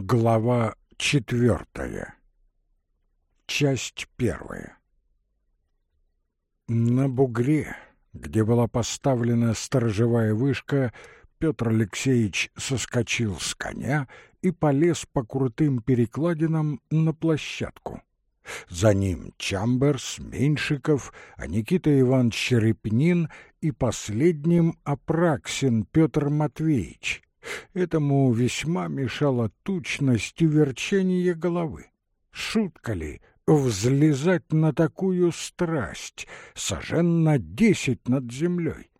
Глава четвертая. Часть первая. На бугре, где была поставлена сторожевая вышка, Петр Алексеевич соскочил с коня и полез по крутым перекладинам на площадку. За ним Чамберс, Меньшиков, а Никита Иван Черепнин и последним Апраксин Петр Матвеевич — Этому весьма мешала тучность и верчение головы. Шутка ли взлезать на такую страсть, сажен на десять над землей?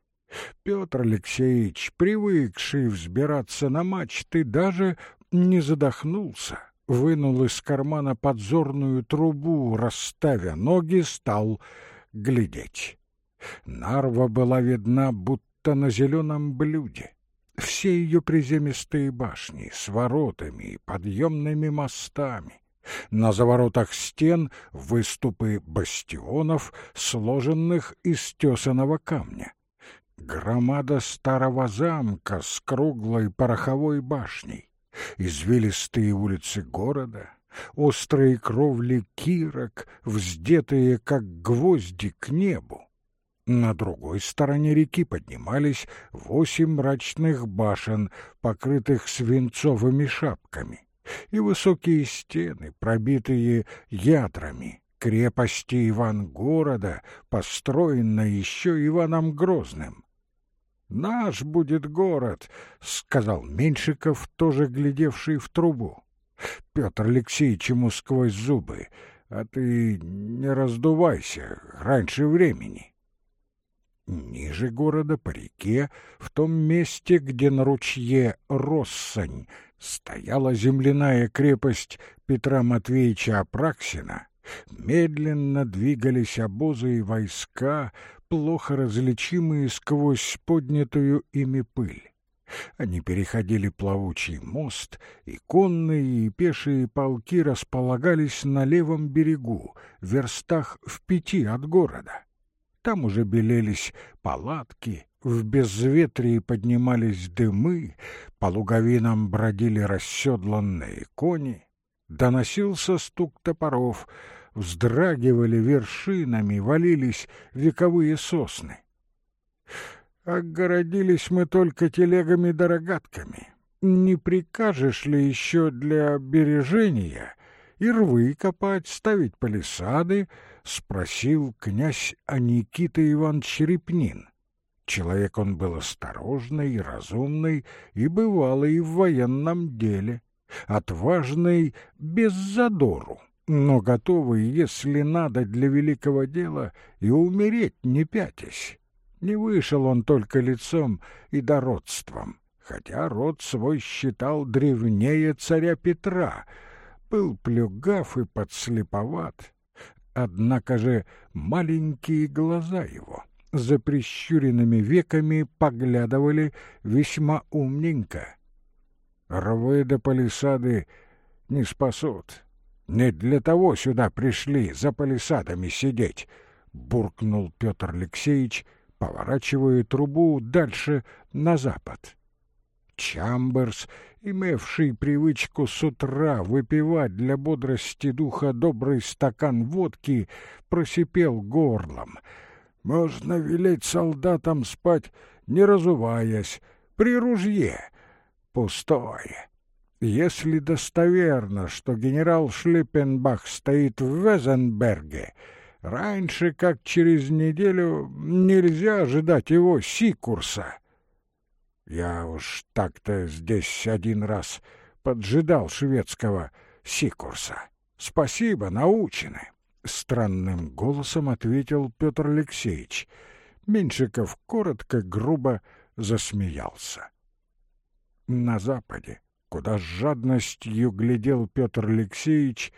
Петр Алексеевич, привыкший взбираться на мачты, даже не задохнулся, вынул из кармана подзорную трубу, расставя ноги, стал глядеть. Нарва была видна, будто на зеленом блюде все ее приземистые башни с воротами и подъемными мостами. На заворотах стен выступы бастионов, сложенных из тесаного камня. Громада старого замка с круглой пороховой башней, извилистые улицы города, острые кровли кирок, вздетые, как гвозди, к небу, на другой стороне реки поднимались восемь мрачных башен, покрытых свинцовыми шапками, и высокие стены, пробитые ядрами, крепости Ивангорода, построенной еще Иваном Грозным. «Наш будет город», — сказал Меньшиков, тоже глядевший в трубу. Петр Алексеевич ему сквозь зубы, «А ты не раздувайся раньше времени». Ниже города, по реке, в том месте, где на ручье Россань стояла земляная крепость Петра Матвеевича Апраксина, медленно двигались обозы и войска, плохо различимые сквозь поднятую ими пыль. Они переходили плавучий мост, и конные и пешие полки располагались на левом берегу, в верстах в пяти от города. Там уже белелись палатки, в безветрии поднимались дымы, по луговинам бродили расседланные кони. Доносился стук топоров, вздрагивали вершинами, валились вековые сосны. Огородились мы только телегами да рогатками. Не прикажешь ли еще для бережения и рвы копать, ставить палисады, спросил князь Аникита Иван Черепнин. Человек он был осторожный и разумный, и бывалый в военном деле, отважный без задору, но готовый, если надо, для великого дела и умереть не пятясь. Не вышел он только лицом и дородством, хотя род свой считал древнее царя Петра, был плюгав и подслеповат, Однако же маленькие глаза его за прищуренными веками поглядывали весьма умненько. Рвы до палисады не спасут. Не для того сюда пришли за палисадами сидеть, буркнул Петр Алексеевич, поворачивая трубу дальше на запад. Чамберс имевший привычку с утра выпивать для бодрости духа добрый стакан водки, просипел горлом. Можно велеть солдатам спать, не разуваясь, при ружье. Пустое. Если достоверно, что генерал Шлиппенбах стоит в Везенберге, раньше, как через неделю, нельзя ожидать его Сикурса. Я уж так-то здесь один раз поджидал шведского Сикурса. Спасибо, научены. Странным голосом ответил Петр Алексеевич. Меньшиков коротко, грубо засмеялся. На западе, куда с жадностью глядел Петр Алексеевич,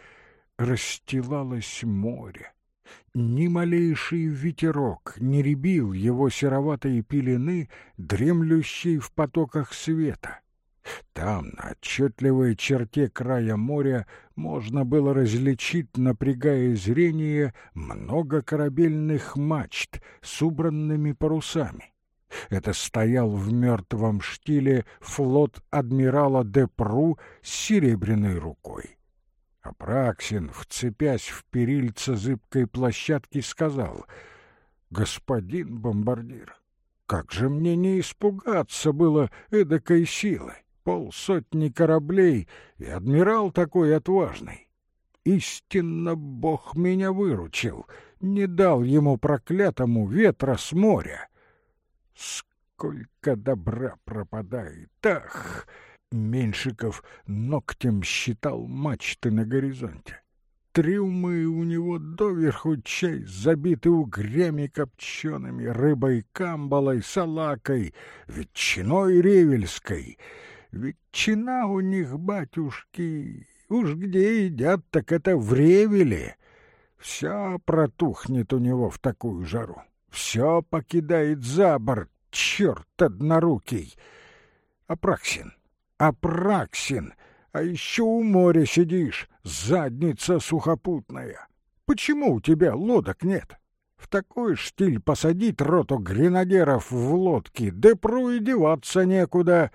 расстилалось море ни малейший ветерок не ребил его сероватые пелены, дремлющие в потоках света. Там, на отчетливой черте края моря, можно было различить, напрягая зрение, много корабельных мачт с убранными парусами. Это стоял в мертвом штиле флот адмирала Депру с серебряной рукой. Апраксин, вцепясь в перильца зыбкой площадки, сказал, «Господин бомбардир, как же мне не испугаться было эдакой силы? Полсотни кораблей и адмирал такой отважный. Истинно Бог меня выручил, не дал ему проклятому ветра с моря. Сколько добра пропадает! Ах! Меньшиков ногтем считал мачты на горизонте. Трюмы у него доверху чай забиты угрями копчеными, рыбой камбалой, салакой, ветчиной ревельской. Ветчина у них, батюшки, уж где едят, так это в ревеле. Вся протухнет у него в такую жару, все покидает за борт, черт однорукий. Апраксин, Апраксин, а еще у моря сидишь, задница сухопутная. Почему у тебя лодок нет? В такой штиль посадить роту гренадеров в лодки, да проидеваться некуда.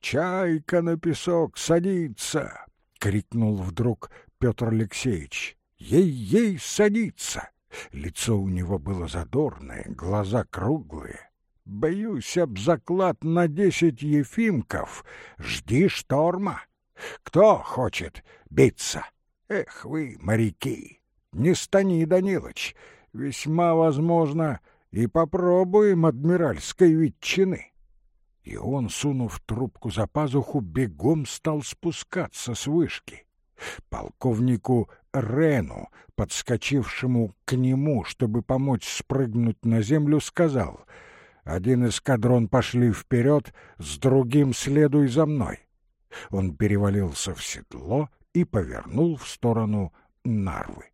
Чайка на песок садится, — крикнул вдруг Петр Алексеевич. Ей-ей садится. Лицо у него было задорное, глаза круглые. Боюсь об заклад на десять ефимков. Жди шторма. Кто хочет биться? Эх вы, моряки! Не стани, Данилыч. Весьма возможно, и попробуем адмиральской ветчины. И он, сунув трубку за пазуху, бегом стал спускаться с вышки. Полковнику Рену, подскочившему к нему, чтобы помочь спрыгнуть на землю, сказал — один эскадрон пошли вперед, с другим следуй за мной. Он перевалился в седло и повернул в сторону Нарвы.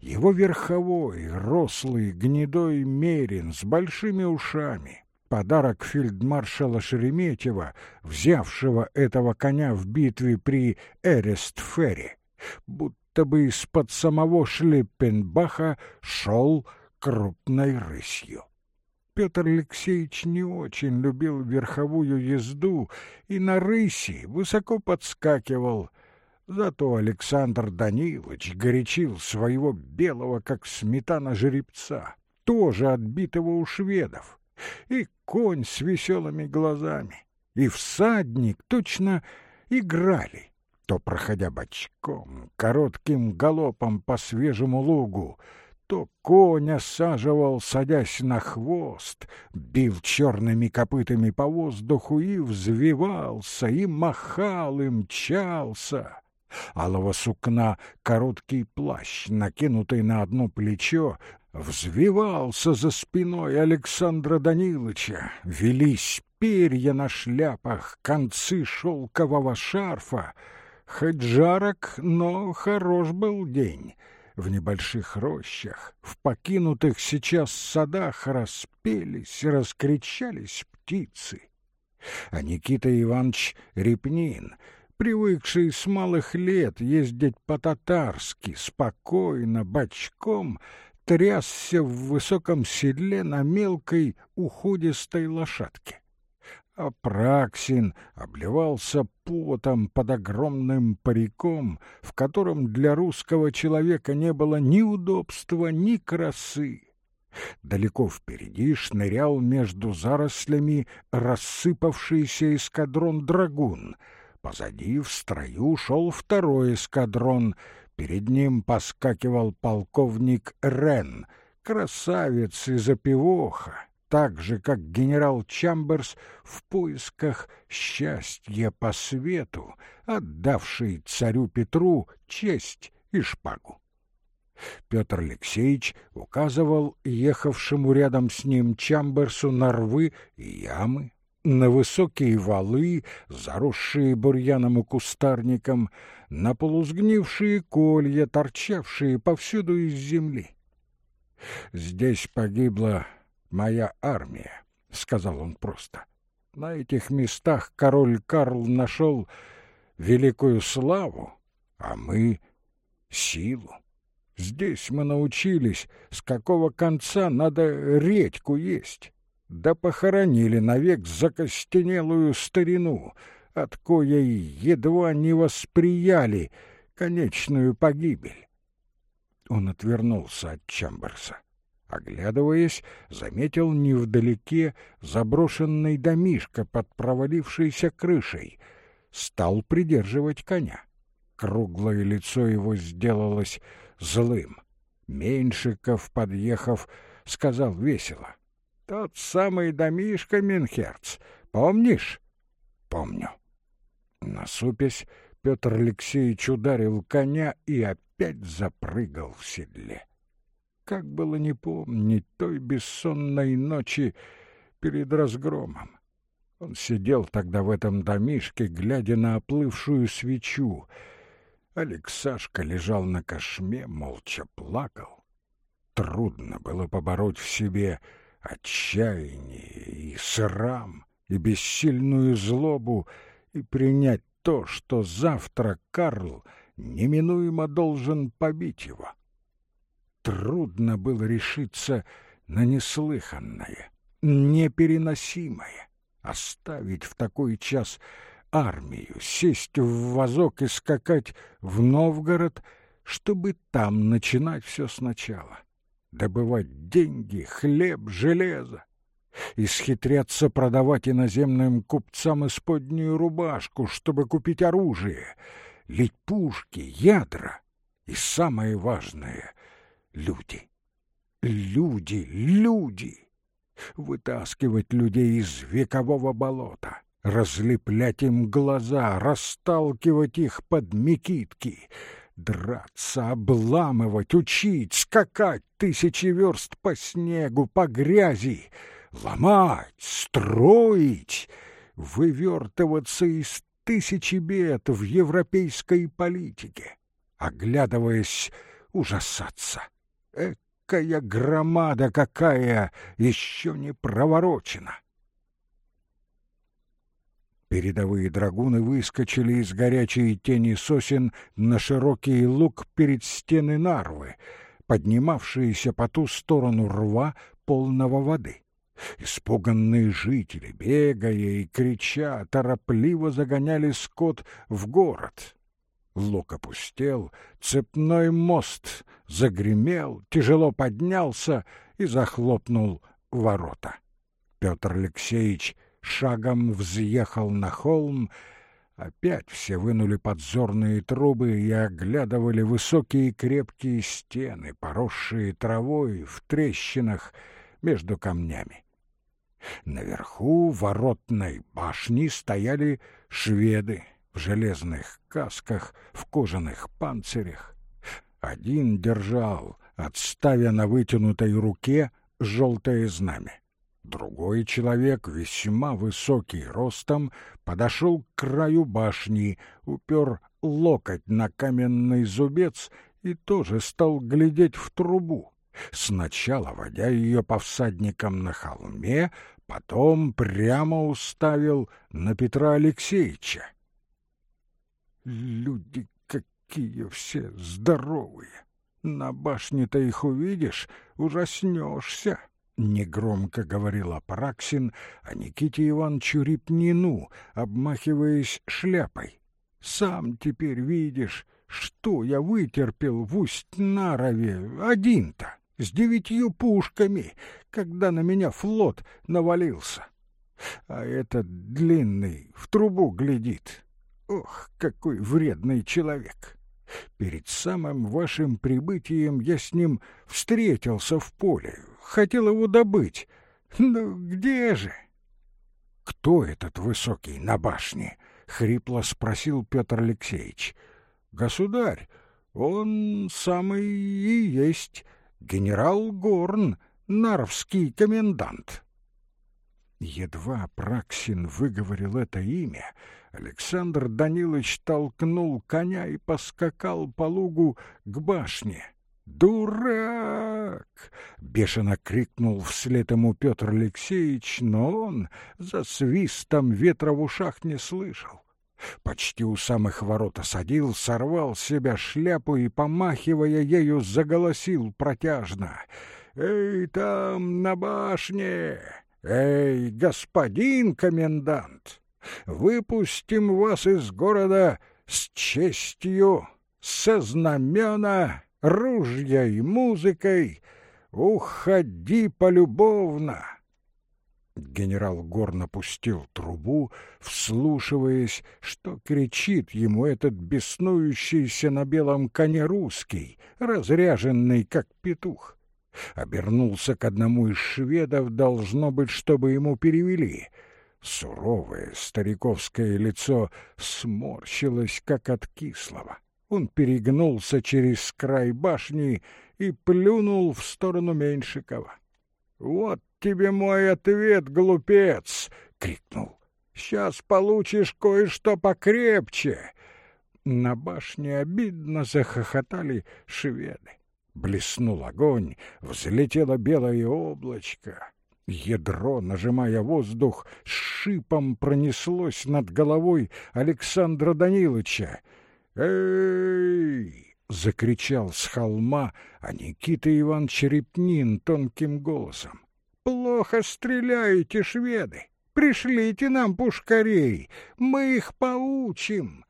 Его верховой, рослый, гнедой мерин с большими ушами, подарок фельдмаршала Шереметьева, взявшего этого коня в битве при Эрестфере, будто бы из-под самого Шлиппенбаха шел крупной рысью. Петр Алексеевич не очень любил верховую езду и на рыси высоко подскакивал. Зато Александр Данилович горячил своего белого, как сметана жеребца, тоже отбитого у шведов, и конь с веселыми глазами, и всадник точно играли, то проходя бочком, коротким галопом по свежему лугу, то конь осаживал, садясь на хвост, бил черными копытами по воздуху и взвивался, и махал, и мчался. Алого сукна короткий плащ, накинутый на одно плечо, взвивался за спиной Александра Данилыча, велись перья на шляпах, концы шелкового шарфа. Хоть жарок, но хорош был день — в небольших рощах, в покинутых сейчас садах распелись, раскричались птицы. А Никита Иванович Репнин, привыкший с малых лет ездить по-татарски, спокойно, бочком, трясся в высоком седле на мелкой уходистой лошадке. Апраксин обливался потом под огромным париком, в котором для русского человека не было ни удобства, ни красы. Далеко впереди шнырял между зарослями рассыпавшийся эскадрон «Драгун». Позади в строю шел второй эскадрон. Перед ним поскакивал полковник Рен, красавец из опивоха так же, как генерал Чамберс в поисках счастья по свету, отдавший царю Петру честь и шпагу. Петр Алексеевич указывал ехавшему рядом с ним Чамберсу на рвы и ямы, на высокие валы, заросшие бурьяном и кустарником, на полузгнившие колья, торчавшие повсюду из земли. Здесь погибло моя армия, — сказал он просто. На этих местах король Карл нашел великую славу, а мы — силу. Здесь мы научились, с какого конца надо редьку есть. да похоронили навек закостенелую старину, от коей едва не восприяли конечную погибель. Он отвернулся от Чамберса. Оглядываясь, заметил невдалеке заброшенный домишко под провалившейся крышей. Стал придерживать коня. Круглое лицо его сделалось злым. Меньшиков, подъехав, сказал весело. — Тот самый домишко, Минхерц, помнишь? — Помню. Насупясь, Петр Алексеевич ударил коня и опять запрыгал в седле. Как было не помнить той бессонной ночи перед разгромом. Он сидел тогда в этом домишке, глядя на оплывшую свечу. Алексашка лежал на кошме, молча плакал. Трудно было побороть в себе отчаяние и срам, и бессильную злобу, и принять то, что завтра Карл неминуемо должен побить его. Трудно было решиться на неслыханное, непереносимое, оставить в такой час армию, сесть в вазок и скакать в Новгород, чтобы там начинать все сначала, добывать деньги, хлеб, железо, исхитряться продавать иноземным купцам исподнюю рубашку, чтобы купить оружие, лить пушки, ядра. И, самое важное, люди. Люди, люди! Вытаскивать людей из векового болота, разлеплять им глаза, расталкивать их под мекитки, драться, обламывать, учить, скакать тысячи верст по снегу, по грязи, ломать, строить, вывертываться из тысячи бед в европейской политике, оглядываясь, ужасаться. Экая громада какая еще не проворочена! Передовые драгуны выскочили из горячей тени сосен на широкий луг перед стены Нарвы, поднимавшиеся по ту сторону рва полного воды. Испуганные жители, бегая и крича, торопливо загоняли скот в город. Лук опустел, цепной мост загремел, тяжело поднялся и захлопнул ворота. Петр Алексеевич шагом взъехал на холм, опять все вынули подзорные трубы и оглядывали высокие крепкие стены, поросшие травой в трещинах между камнями. Наверху воротной башни стояли шведы железных касках, в кожаных панцирях. Один держал, отставя на вытянутой руке, желтое знамя. Другой человек, весьма высокий ростом, подошел к краю башни, упер локоть на каменный зубец и тоже стал глядеть в трубу сначала водя ее по всадникам на холме, потом прямо уставил на Петра Алексеевича. Люди какие все здоровые! На башне-то их увидишь, ужаснешься. Негромко говорил Апраксин о Никите Ивановичу Репнину, обмахиваясь шляпой. Сам теперь видишь, что я вытерпел в Усть-Нарове один-то с девятью пушками, когда на меня флот навалился. А этот длинный в трубу глядит. Ох, какой вредный человек! Перед самым вашим прибытием я с ним встретился в поле, хотел его добыть. Ну где же? Кто этот высокий на башне? хрипло спросил Петр Алексеевич. Государь, он самый и есть генерал Горн, нарвский комендант. Едва Праксин выговорил это имя, Александр Данилович толкнул коня и поскакал по лугу к башне. «Дурак!» — бешено крикнул вслед ему Петр Алексеевич, но он за свистом ветра в ушах не слышал. Почти у самых ворот осадил, сорвал с себя шляпу и, помахивая ею, заголосил протяжно. «Эй, там, на башне! Эй, господин комендант, выпустим вас из города с честью, со знамена, ружья и музыкой. Уходи полюбовно. Генерал горно пустил трубу, вслушиваясь, что кричит ему этот беснующийся на белом коне русский, разряженный как петух. Обернулся к одному из шведов, должно быть, чтобы ему перевели. Суровое стариковское лицо сморщилось, как от кислого. Он перегнулся через край башни и плюнул в сторону Меньшикова. «Вот тебе мой ответ, глупец!» — крикнул. «Сейчас получишь кое-что покрепче!» На башне обидно захохотали шведы. Блеснул огонь, взлетело белое облачко. Ядро, нажимая воздух, с шипом пронеслось над головой Александра Данилыча. «Эй!» — закричал с холма, а Никита Иван Черепнин тонким голосом. «Плохо стреляете, шведы! Пришлите нам пушкарей, мы их поучим!»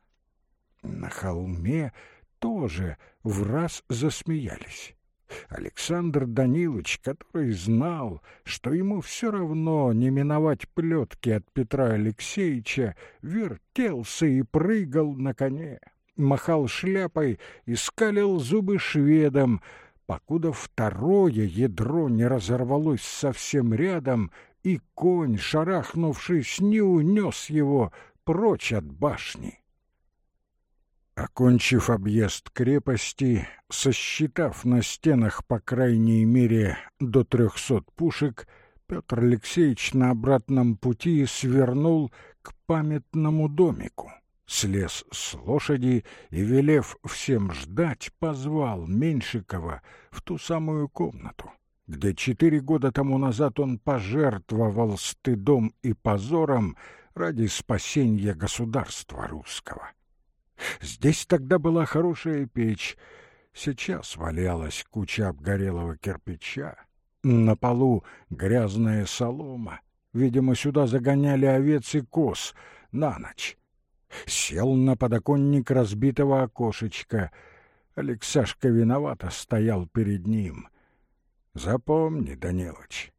На холме тоже в раз засмеялись. Александр Данилович, который знал, что ему все равно не миновать плетки от Петра Алексеевича, вертелся и прыгал на коне, махал шляпой и скалил зубы шведам, покуда второе ядро не разорвалось совсем рядом, и конь, шарахнувшись, не унес его прочь от башни. Окончив объезд крепости, сосчитав на стенах по крайней мере до трехсот пушек, Петр Алексеевич на обратном пути свернул к памятному домику, слез с лошади и, велев всем ждать, позвал Меньшикова в ту самую комнату, где четыре года тому назад он пожертвовал стыдом и позором ради спасения государства русского. Здесь тогда была хорошая печь, сейчас валялась куча обгорелого кирпича, на полу грязная солома, видимо, сюда загоняли овец и коз на ночь. Сел на подоконник разбитого окошечка. Алексашка виновато стоял перед ним. Запомни, Данилыч,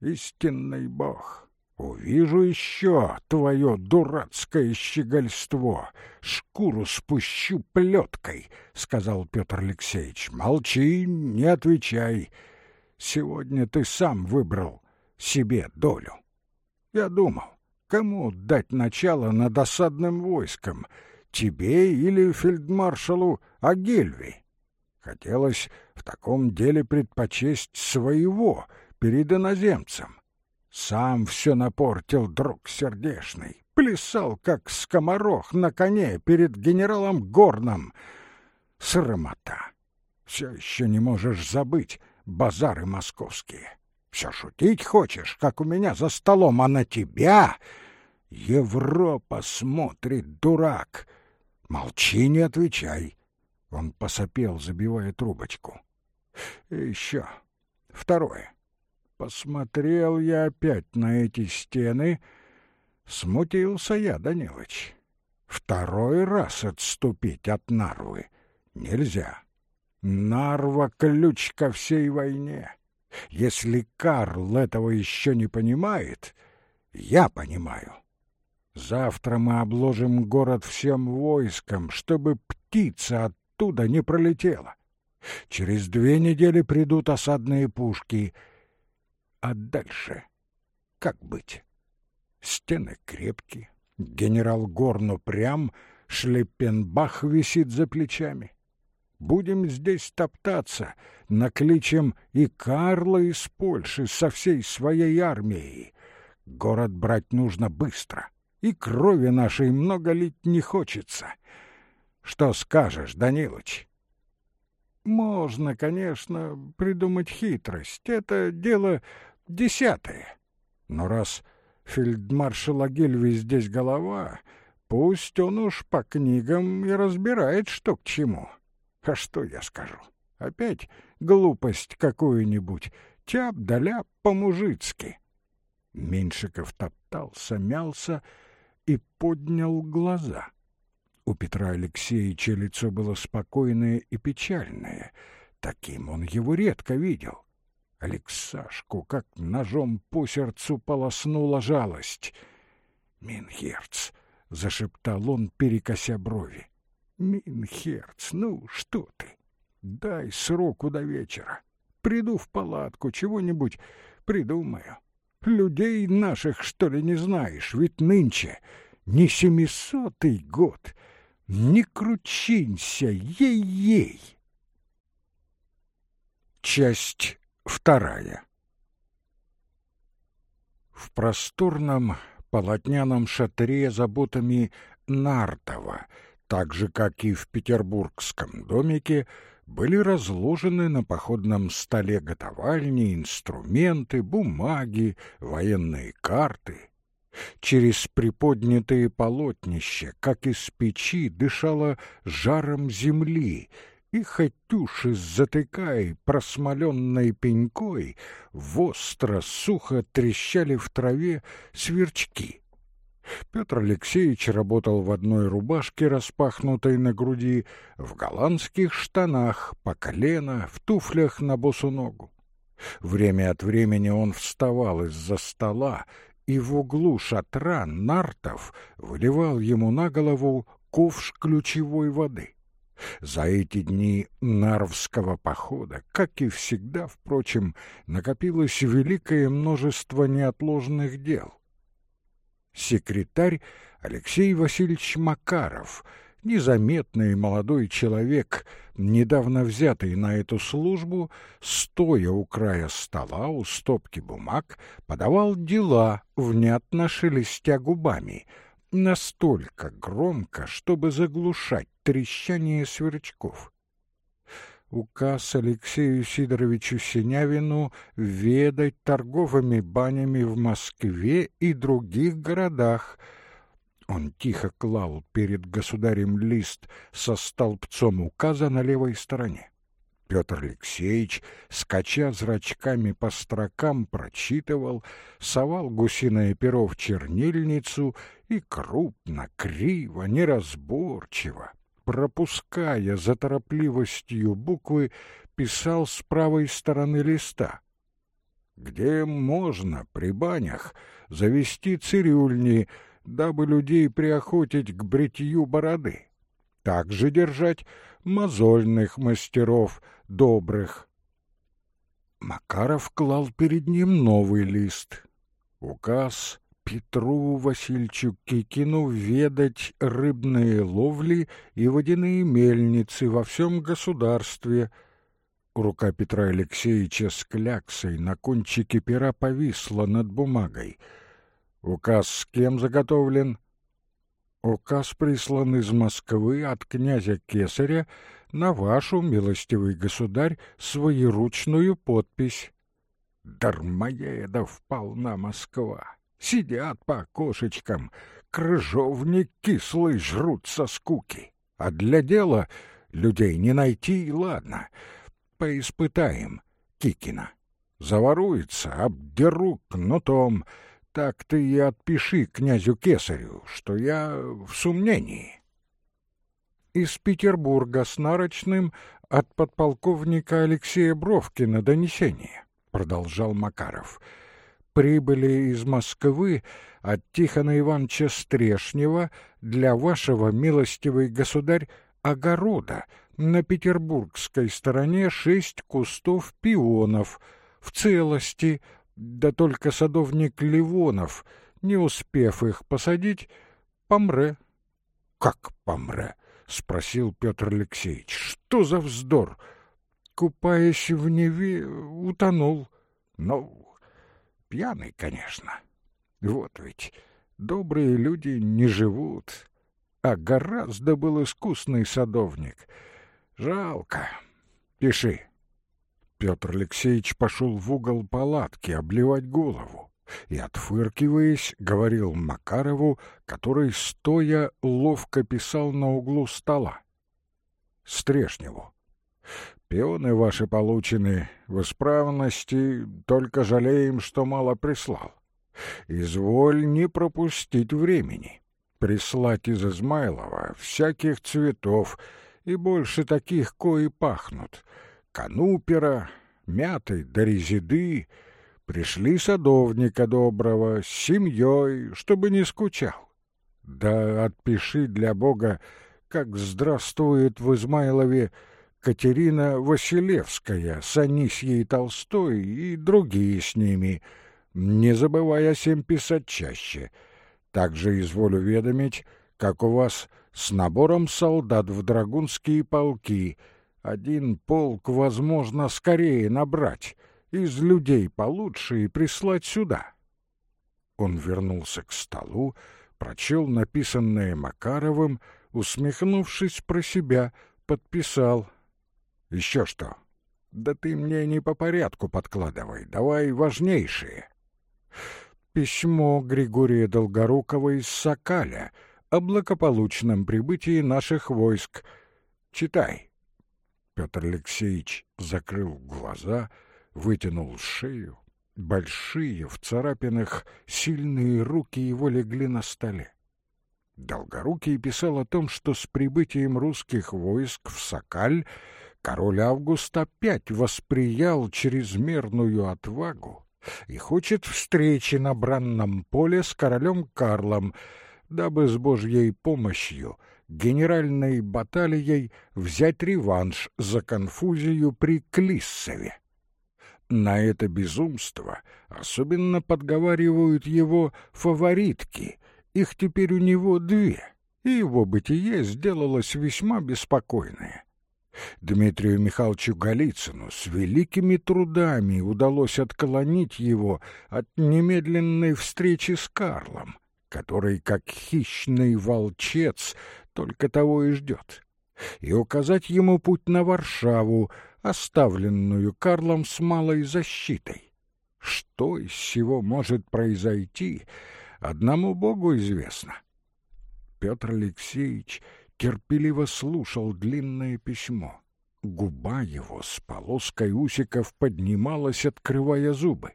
истинный бог — Увижу еще твое дурацкое щегольство, шкуру спущу плеткой, — сказал Петр Алексеевич. Молчи, не отвечай. Сегодня ты сам выбрал себе долю. Я думал, кому дать начало над осадным войском, тебе или фельдмаршалу Агельви? Хотелось в таком деле предпочесть своего перед иноземцем. Сам все напортил, друг сердешный. Плясал, как скоморох на коне перед генералом Горном. Срамота. Все еще не можешь забыть базары московские. Все шутить хочешь, как у меня за столом, а на тебя Европа смотрит, дурак. Молчи, не отвечай. Он посопел, забивая трубочку. И еще второе. Посмотрел я опять на эти стены. Смутился я, Данилыч. Второй раз отступить от Нарвы нельзя. Нарва — ключ ко всей войне. Если Карл этого еще не понимает, я понимаю. Завтра мы обложим город всем войском, чтобы птица оттуда не пролетела. Через две недели придут осадные пушки — а дальше как быть? Стены крепкие, генерал Горно прям, Шлепенбах висит за плечами. Будем здесь топтаться, накличем и Карла из Польши со всей своей армией. Город брать нужно быстро, и крови нашей много лить не хочется. Что скажешь, Данилыч? Можно, конечно, придумать хитрость. Это дело десятое. Но раз фельдмаршал Агельви здесь голова, пусть он уж по книгам и разбирает, что к чему. А что я скажу? Опять глупость какую-нибудь, тяп да по-мужицки. Меньшиков топтался, мялся и поднял глаза. У Петра Алексеевича лицо было спокойное и печальное. Таким он его редко видел. Алексашку, как ножом по сердцу полоснула жалость. «Минхерц!» — зашептал он, перекося брови. «Минхерц, ну что ты? Дай сроку до вечера. Приду в палатку, чего-нибудь придумаю. Людей наших, что ли, не знаешь? Ведь нынче не семисотый год. Не кручинься, ей-ей!» Часть вторая В просторном полотняном шатре заботами Нартова, так же, как и в петербургском домике, были разложены на походном столе готовальни, инструменты, бумаги, военные карты. Через приподнятые полотнища, как из печи, дышало жаром земли, и хотюши с затыкай, просмоленной пенькой, востро, сухо трещали в траве сверчки. Петр Алексеевич работал в одной рубашке, распахнутой на груди, в голландских штанах, по колено, в туфлях на босу ногу. Время от времени он вставал из-за стола и в углу шатра Нартов выливал ему на голову ковш ключевой воды. За эти дни Нарвского похода, как и всегда, впрочем, накопилось великое множество неотложных дел. Секретарь Алексей Васильевич Макаров, незаметный молодой человек, недавно взятый на эту службу, стоя у края стола у стопки бумаг, подавал дела, внятно шелестя губами — настолько громко, чтобы заглушать трещание сверчков. Указ Алексею Сидоровичу Синявину ведать торговыми банями в Москве и других городах. Он тихо клал перед государем лист со столбцом указа на левой стороне. Петр Алексеевич, скача зрачками по строкам, прочитывал, совал гусиное перо в чернильницу и крупно, криво, неразборчиво, пропуская за торопливостью буквы, писал с правой стороны листа. Где можно при банях завести цирюльни, дабы людей приохотить к бритью бороды? Также держать мозольных мастеров добрых. Макаров клал перед ним новый лист. Указ Петру Васильевичу Кикину ведать рыбные ловли и водяные мельницы во всем государстве. Рука Петра Алексеевича с кляксой на кончике пера повисла над бумагой. Указ с кем заготовлен? Указ прислан из Москвы от князя Кесаря на вашу, милостивый государь, своеручную подпись. Дармоедов полна Москва. Сидят по окошечкам, крыжовник кислый жрут со скуки. А для дела людей не найти, ладно. Поиспытаем Кикина. Заворуется, обдеру кнутом, так ты и отпиши князю Кесарю, что я в сомнении. Из Петербурга с нарочным от подполковника Алексея Бровкина донесение, продолжал Макаров. Прибыли из Москвы от Тихона Ивановича Стрешнева для вашего, милостивый государь, огорода на петербургской стороне шесть кустов пионов в целости, да только садовник Ливонов, не успев их посадить, помре. — Как помре? — спросил Петр Алексеевич. — Что за вздор? Купаясь в Неве, утонул. Ну, пьяный, конечно. Вот ведь добрые люди не живут, а гораздо был искусный садовник. Жалко. Пиши. Петр Алексеевич пошел в угол палатки обливать голову и, отфыркиваясь, говорил Макарову, который, стоя, ловко писал на углу стола. Стрешневу. «Пионы ваши получены в исправности, только жалеем, что мало прислал. Изволь не пропустить времени. Прислать из Измайлова всяких цветов, и больше таких, кои пахнут. Канупера, мятой да резиды. Пришли садовника доброго с семьей, чтобы не скучал. Да отпиши для Бога, как здравствует в Измайлове Катерина Василевская с Анисьей Толстой и другие с ними, не забывая всем писать чаще. Также изволю ведомить, как у вас с набором солдат в драгунские полки. Один полк, возможно, скорее набрать, из людей получше и прислать сюда. Он вернулся к столу, прочел написанное Макаровым, усмехнувшись про себя, подписал — еще что? Да ты мне не по порядку подкладывай, давай важнейшие. Письмо Григория Долгорукова из Сокаля о благополучном прибытии наших войск. Читай. Петр Алексеевич закрыл глаза, вытянул шею. Большие, в царапинах, сильные руки его легли на столе. Долгорукий писал о том, что с прибытием русских войск в Сокаль король Август опять восприял чрезмерную отвагу и хочет встречи на бранном поле с королем Карлом, дабы с Божьей помощью генеральной баталией взять реванш за конфузию при Клиссове. На это безумство особенно подговаривают его фаворитки, их теперь у него две, и его бытие сделалось весьма беспокойное. Дмитрию Михайловичу Голицыну с великими трудами удалось отклонить его от немедленной встречи с Карлом, который, как хищный волчец, только того и ждет, и указать ему путь на Варшаву, оставленную Карлом с малой защитой. Что из всего может произойти, одному Богу известно. Петр Алексеевич терпеливо слушал длинное письмо. Губа его с полоской усиков поднималась, открывая зубы.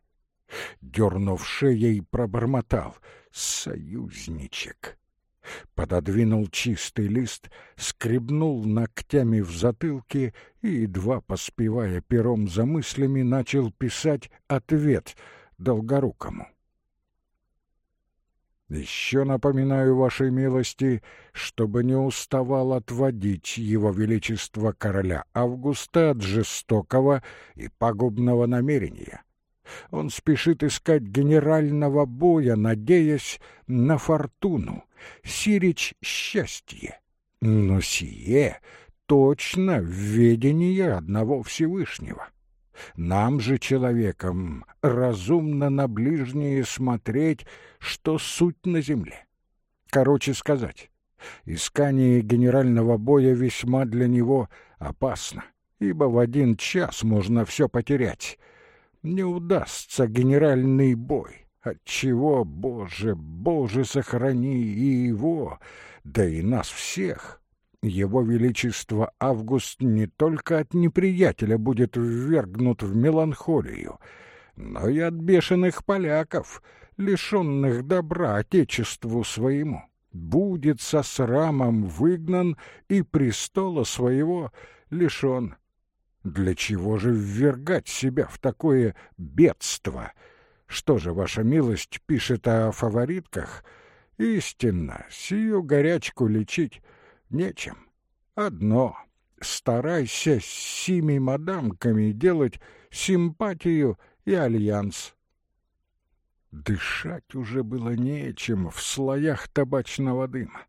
Дернув шеей, пробормотал «Союзничек». Пододвинул чистый лист, скребнул ногтями в затылке и, едва поспевая пером за мыслями, начал писать ответ Долгорукому. Еще напоминаю вашей милости, чтобы не уставал отводить его величество короля Августа от жестокого и пагубного намерения. Он спешит искать генерального боя, надеясь на фортуну, сирич счастье. Но сие точно в ведении одного Всевышнего. Нам же, человекам, разумно на ближнее смотреть, что суть на земле. Короче сказать, искание генерального боя весьма для него опасно, ибо в один час можно все потерять. Не удастся генеральный бой, отчего, Боже, Боже, сохрани и его, да и нас всех, его Величество Август не только от неприятеля будет ввергнут в меланхолию, но и от бешеных поляков, лишенных добра Отечеству своему, будет со срамом выгнан и престола своего лишен. Для чего же ввергать себя в такое бедство? Что же, ваша милость пишет о фаворитках? Истинно, сию горячку лечить нечем. Одно — старайся с сими мадамками делать симпатию и альянс. Дышать уже было нечем в слоях табачного дыма.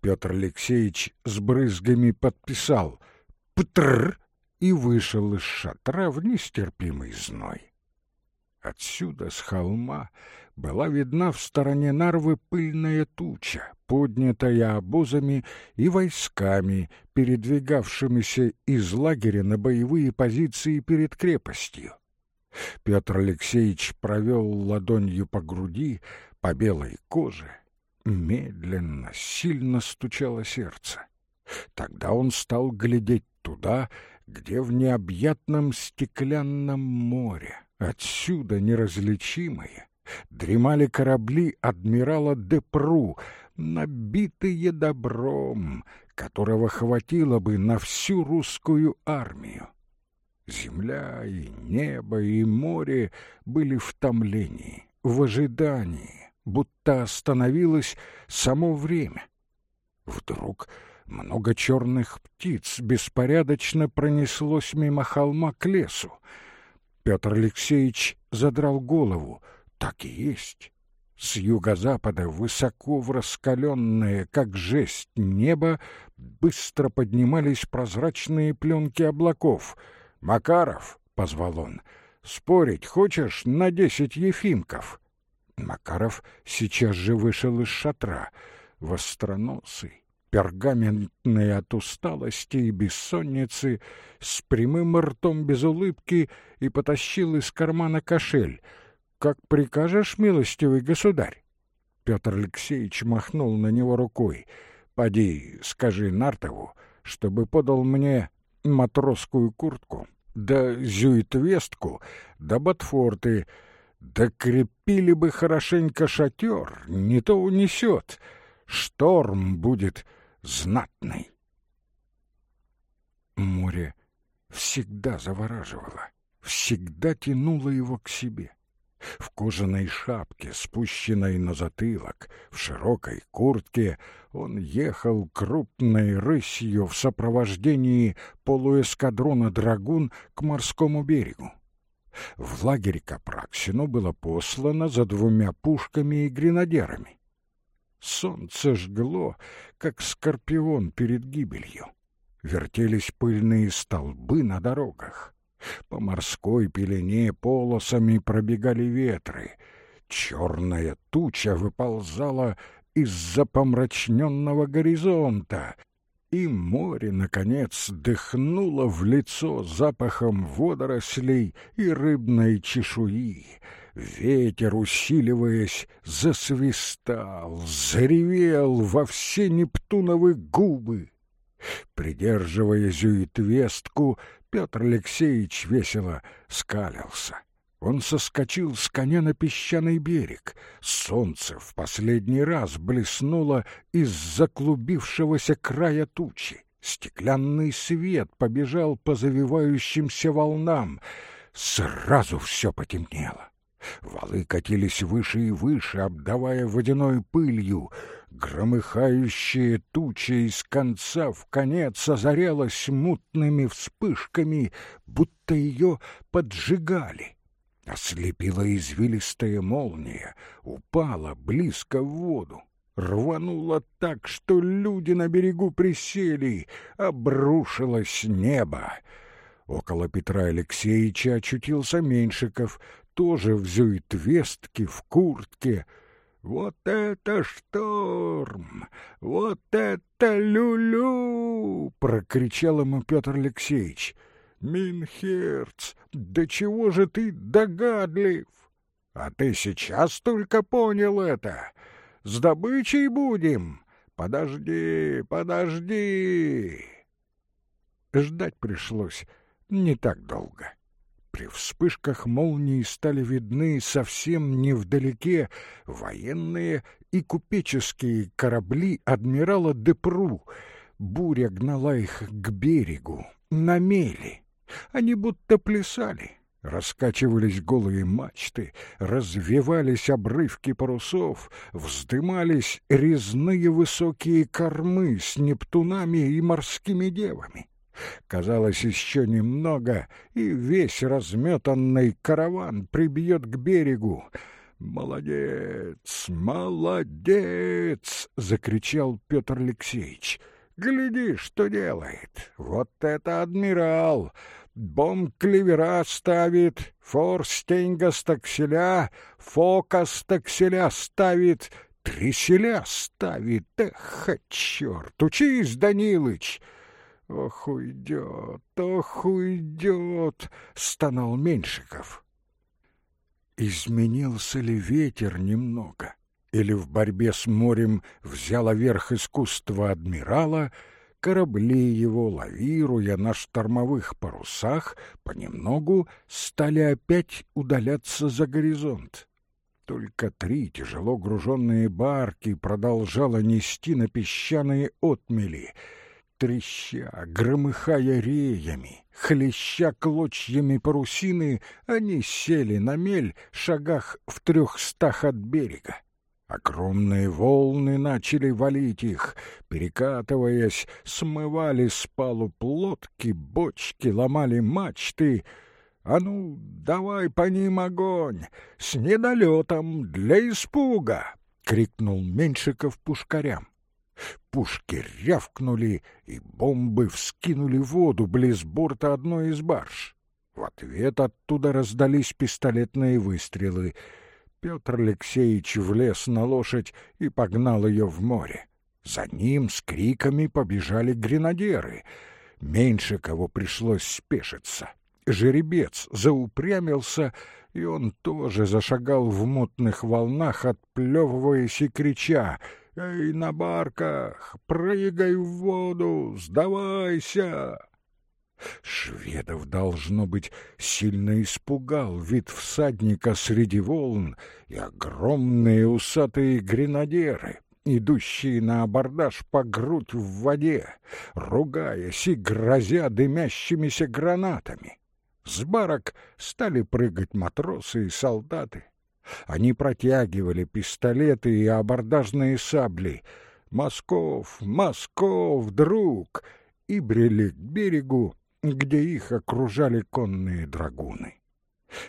Петр Алексеевич с брызгами подписал «Птр» и вышел из шатра в нестерпимый зной. Отсюда, с холма, была видна в стороне Нарвы пыльная туча, поднятая обозами и войсками, передвигавшимися из лагеря на боевые позиции перед крепостью. Петр Алексеевич провел ладонью по груди, по белой коже. Медленно, сильно стучало сердце. Тогда он стал глядеть туда, где в необъятном стеклянном море, отсюда неразличимое, Дремали корабли адмирала Депру, набитые добром, которого хватило бы на всю русскую армию. Земля и небо и море были в томлении, в ожидании, будто остановилось само время. Вдруг много черных птиц беспорядочно пронеслось мимо холма к лесу. Петр Алексеевич задрал голову. Так и есть. С юго-запада, высоко в раскаленное, как жесть, небо, быстро поднимались прозрачные пленки облаков. «Макаров!» — позвал он. «Спорить хочешь на десять ефимков?» Макаров сейчас же вышел из шатра, востроносый, пергаментный от усталости и бессонницы, с прямым ртом без улыбки и потащил из кармана кошель. «Как прикажешь, милостивый государь?» Петр Алексеевич махнул на него рукой. «Поди, скажи Нартову, чтобы подал мне матросскую куртку, да зюитвестку, да ботфорты, да крепили бы хорошенько шатер, не то унесет. Шторм будет знатный. Море всегда завораживало, всегда тянуло его к себе. В кожаной шапке, спущенной на затылок, в широкой куртке, он ехал крупной рысью в сопровождении полуэскадрона «Драгун» к морскому берегу. В лагерь Капраксину было послано за двумя пушками и гренадерами. Солнце жгло, как скорпион перед гибелью. Вертелись пыльные столбы на дорогах. По морской пелене полосами пробегали ветры. Черная туча выползала из-за помрачненного горизонта, и море, наконец, дыхнуло в лицо запахом водорослей и рыбной чешуи. Ветер, усиливаясь, засвистал, заревел во все Нептуновы губы. Придерживая зюитвестку, Петр Алексеевич весело скалился. Он соскочил с коня на песчаный берег. Солнце в последний раз блеснуло из заклубившегося края тучи. Стеклянный свет побежал по завивающимся волнам. Сразу все потемнело. Валы катились выше и выше, обдавая водяной пылью. Громыхающая туча из конца в конец озарялась мутными вспышками, будто ее поджигали. Ослепила извилистая молния, упала близко в воду, рванула так, что люди на берегу присели, обрушилось небо. Около Петра Алексеевича очутился Меньшиков, тоже в зюитвестке, в куртке. «Вот это шторм! Вот это люлю!» — прокричал ему Петр Алексеевич. «Минхерц, да чего же ты догадлив? А ты сейчас только понял это. С добычей будем. Подожди, подожди!» Ждать пришлось не так долго. При вспышках молнии стали видны совсем невдалеке военные и купеческие корабли адмирала Депру. Буря гнала их к берегу, на мели. Они будто плясали. Раскачивались голые мачты, развивались обрывки парусов, вздымались резные высокие кормы с нептунами и морскими девами. Казалось, еще немного, и весь разметанный караван прибьет к берегу. «Молодец! Молодец!» — закричал Петр Алексеевич. «Гляди, что делает! Вот это адмирал! Бомб-клевера ставит, форстеньга стакселя, фока стакселя ставит, триселя ставит. Эх, черт! Учись, Данилыч!» «Ох, уйдет, ох, уйдет!» — стонал Меньшиков. Изменился ли ветер немного? Или в борьбе с морем взяло верх искусство адмирала, корабли его, лавируя на штормовых парусах, понемногу стали опять удаляться за горизонт. Только три тяжело груженные барки продолжало нести на песчаные отмели, треща, громыхая реями, хлеща клочьями парусины, они сели на мель шагах в трехстах от берега. Огромные волны начали валить их, перекатываясь, смывали с палуб лодки, бочки, ломали мачты. «А ну, давай по ним огонь! С недолетом, для испуга!» — крикнул Меньшиков пушкарям. Пушки рявкнули, и бомбы вскинули воду близ борта одной из барж. В ответ оттуда раздались пистолетные выстрелы — Петр Алексеевич влез на лошадь и погнал ее в море. За ним с криками побежали гренадеры. Меньше кого пришлось спешиться. Жеребец заупрямился, и он тоже зашагал в мутных волнах, отплевываясь и крича «Эй, на барках! Прыгай в воду! Сдавайся!» Шведов, должно быть, сильно испугал вид всадника среди волн и огромные усатые гренадеры, идущие на абордаж по грудь в воде, ругаясь и грозя дымящимися гранатами. С барок стали прыгать матросы и солдаты. Они протягивали пистолеты и абордажные сабли. «Москов! Москов, друг!» и брели к берегу, где их окружали конные драгуны.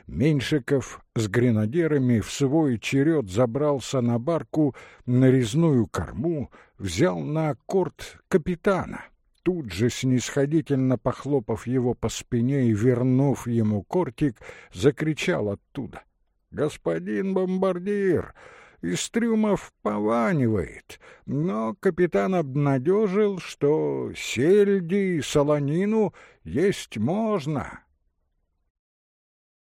Меньшиков с гренадерами в свой черед забрался на барку на резную корму, взял на аккорд капитана, тут же снисходительно похлопав его по спине и вернув ему кортик, закричал оттуда. «Господин бомбардир, из трюмов пованивает, но капитан обнадежил, что сельди и солонину есть можно.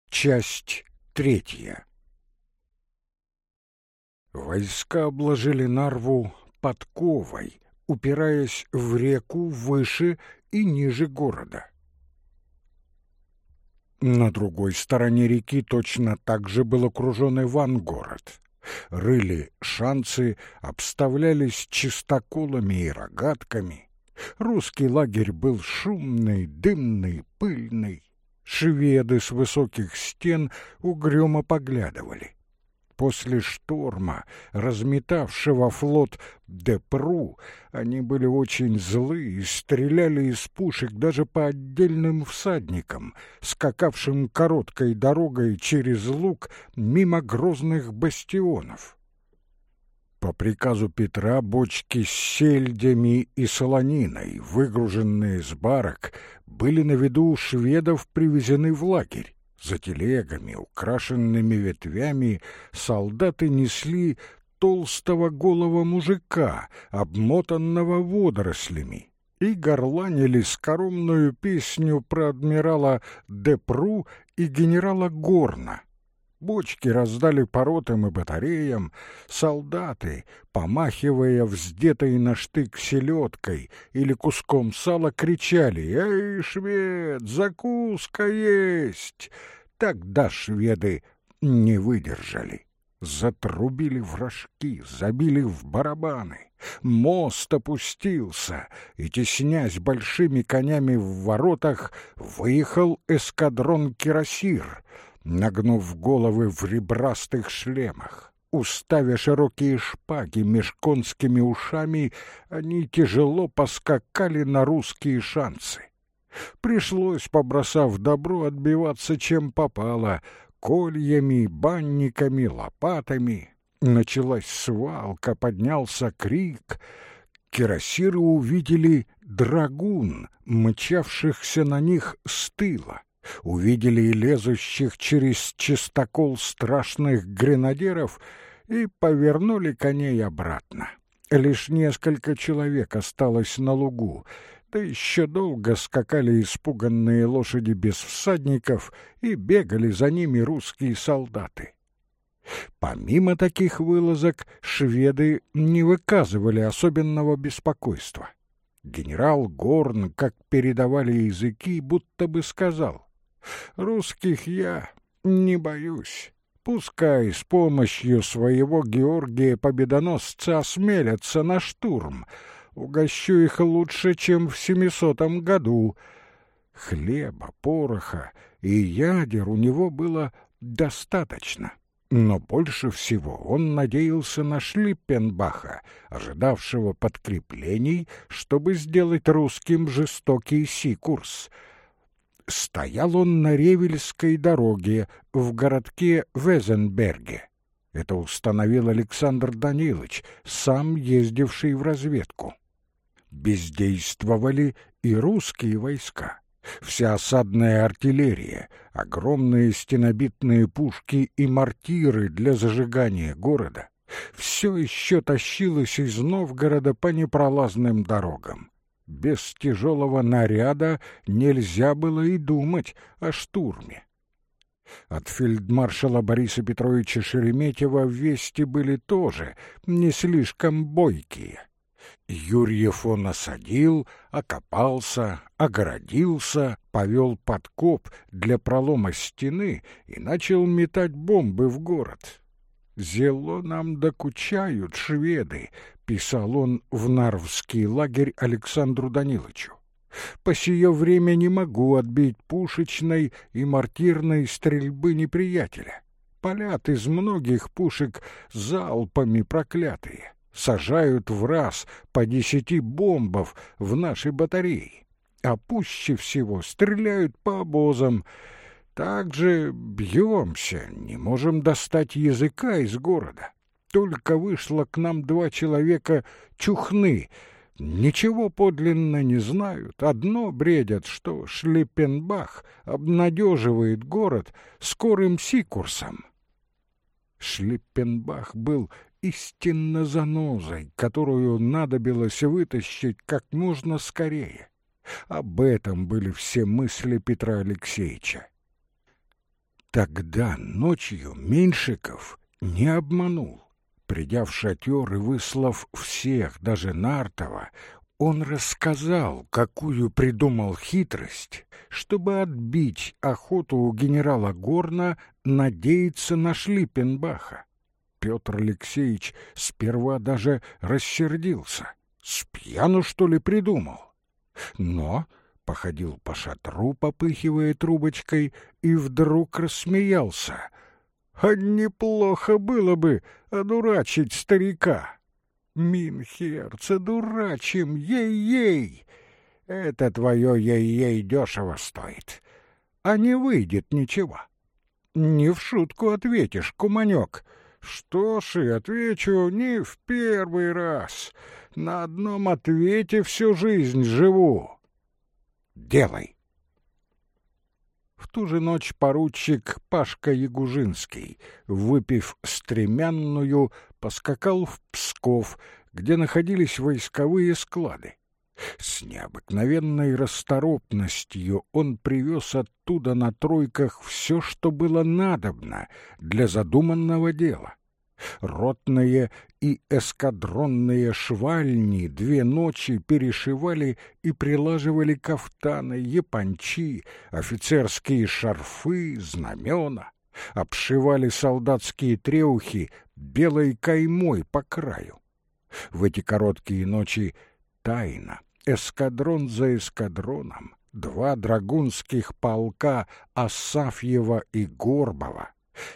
Часть третья Войска обложили Нарву подковой, упираясь в реку выше и ниже города. На другой стороне реки точно так же был окружен Ивангород рыли шанцы, обставлялись чистоколами и рогатками. Русский лагерь был шумный, дымный, пыльный. Шведы с высоких стен угрюмо поглядывали. После шторма, разметавшего флот Депру, они были очень злы и стреляли из пушек даже по отдельным всадникам, скакавшим короткой дорогой через луг мимо грозных бастионов. По приказу Петра бочки с сельдями и солониной, выгруженные с барок, были на виду у шведов привезены в лагерь. За телегами, украшенными ветвями, солдаты несли толстого голого мужика, обмотанного водорослями, и горланили скоромную песню про адмирала Депру и генерала Горна. Бочки раздали поротам и батареям, солдаты, помахивая вздетой на штык селедкой или куском сала, кричали «Эй, швед, закуска есть!» Тогда шведы не выдержали. Затрубили вражки, забили в барабаны. Мост опустился, и, теснясь большими конями в воротах, выехал эскадрон кирасир, нагнув головы в ребрастых шлемах. Уставя широкие шпаги меж конскими ушами, они тяжело поскакали на русские шансы. Пришлось, побросав добро, отбиваться чем попало, кольями, банниками, лопатами. Началась свалка, поднялся крик. Кирасиры увидели драгун, мчавшихся на них с тыла. Увидели и лезущих через чистокол страшных гренадеров и повернули коней обратно. Лишь несколько человек осталось на лугу — да еще долго скакали испуганные лошади без всадников и бегали за ними русские солдаты. Помимо таких вылазок, шведы не выказывали особенного беспокойства. Генерал Горн, как передавали языки, будто бы сказал, «Русских я не боюсь. Пускай с помощью своего Георгия Победоносца осмелятся на штурм. Угощу их лучше, чем в семисотом году. Хлеба, пороха и ядер у него было достаточно. Но больше всего он надеялся на Шлиппенбаха, ожидавшего подкреплений, чтобы сделать русским жестокий сикурс — Стоял он на Ревельской дороге в городке Везенберге. Это установил Александр Данилович, сам ездивший в разведку. Бездействовали и русские войска. Вся осадная артиллерия, огромные стенобитные пушки и мортиры для зажигания города — все еще тащилось из Новгорода по непролазным дорогам без тяжелого наряда нельзя было и думать о штурме. От фельдмаршала Бориса Петровича Шереметьева вести были тоже не слишком бойкие. Юрьев он осадил, окопался, огородился, повел подкоп для пролома стены и начал метать бомбы в город. «Зело нам докучают шведы», — писал он в Нарвский лагерь Александру Даниловичу. «По сие время не могу отбить пушечной и мортирной стрельбы неприятеля. Полят из многих пушек залпами проклятые, сажают в раз по десяти бомбов в наши батареи, а пуще всего стреляют по обозам». Также бьемся, не можем достать языка из города. Только вышло к нам два человека чухны, ничего подлинно не знают, одно бредят, что Шлиппенбах обнадеживает город скорым сикурсом. Шлиппенбах был истинно занозой, которую надобилось вытащить как можно скорее. Об этом были все мысли Петра Алексеевича. Тогда ночью Меньшиков не обманул. Придя в шатер и выслав всех, даже Нартова, он рассказал, какую придумал хитрость, чтобы отбить охоту у генерала Горна надеяться на Шлиппенбаха. Петр Алексеевич сперва даже рассердился. Спьяну, что ли, придумал? Но походил по шатру, попыхивая трубочкой, и вдруг рассмеялся. «А неплохо было бы одурачить старика!» «Минхерце, дурачим, ей-ей!» «Это твое ей-ей дешево стоит, а не выйдет ничего!» «Не в шутку ответишь, куманек!» «Что ж, и отвечу не в первый раз. На одном ответе всю жизнь живу. Делай!» В ту же ночь поручик Пашка Ягужинский, выпив стремянную, поскакал в Псков, где находились войсковые склады. С необыкновенной расторопностью он привез оттуда на тройках все, что было надобно для задуманного дела ротные и эскадронные швальни две ночи перешивали и прилаживали кафтаны, япончи, офицерские шарфы, знамена, обшивали солдатские треухи белой каймой по краю. В эти короткие ночи тайно, эскадрон за эскадроном, два драгунских полка Асафьева и Горбова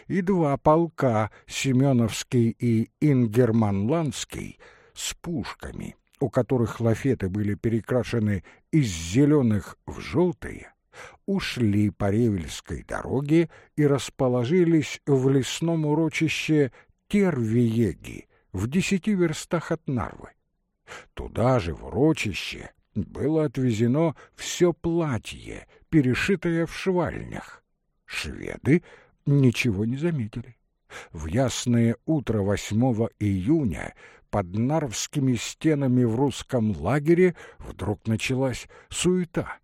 и два полка, Семеновский и Ингерманландский, с пушками, у которых лафеты были перекрашены из зеленых в желтые, ушли по Ревельской дороге и расположились в лесном урочище Тервиеги в десяти верстах от Нарвы. Туда же, в урочище, было отвезено все платье, перешитое в швальнях. Шведы ничего не заметили. В ясное утро 8 июня под Нарвскими стенами в русском лагере вдруг началась суета.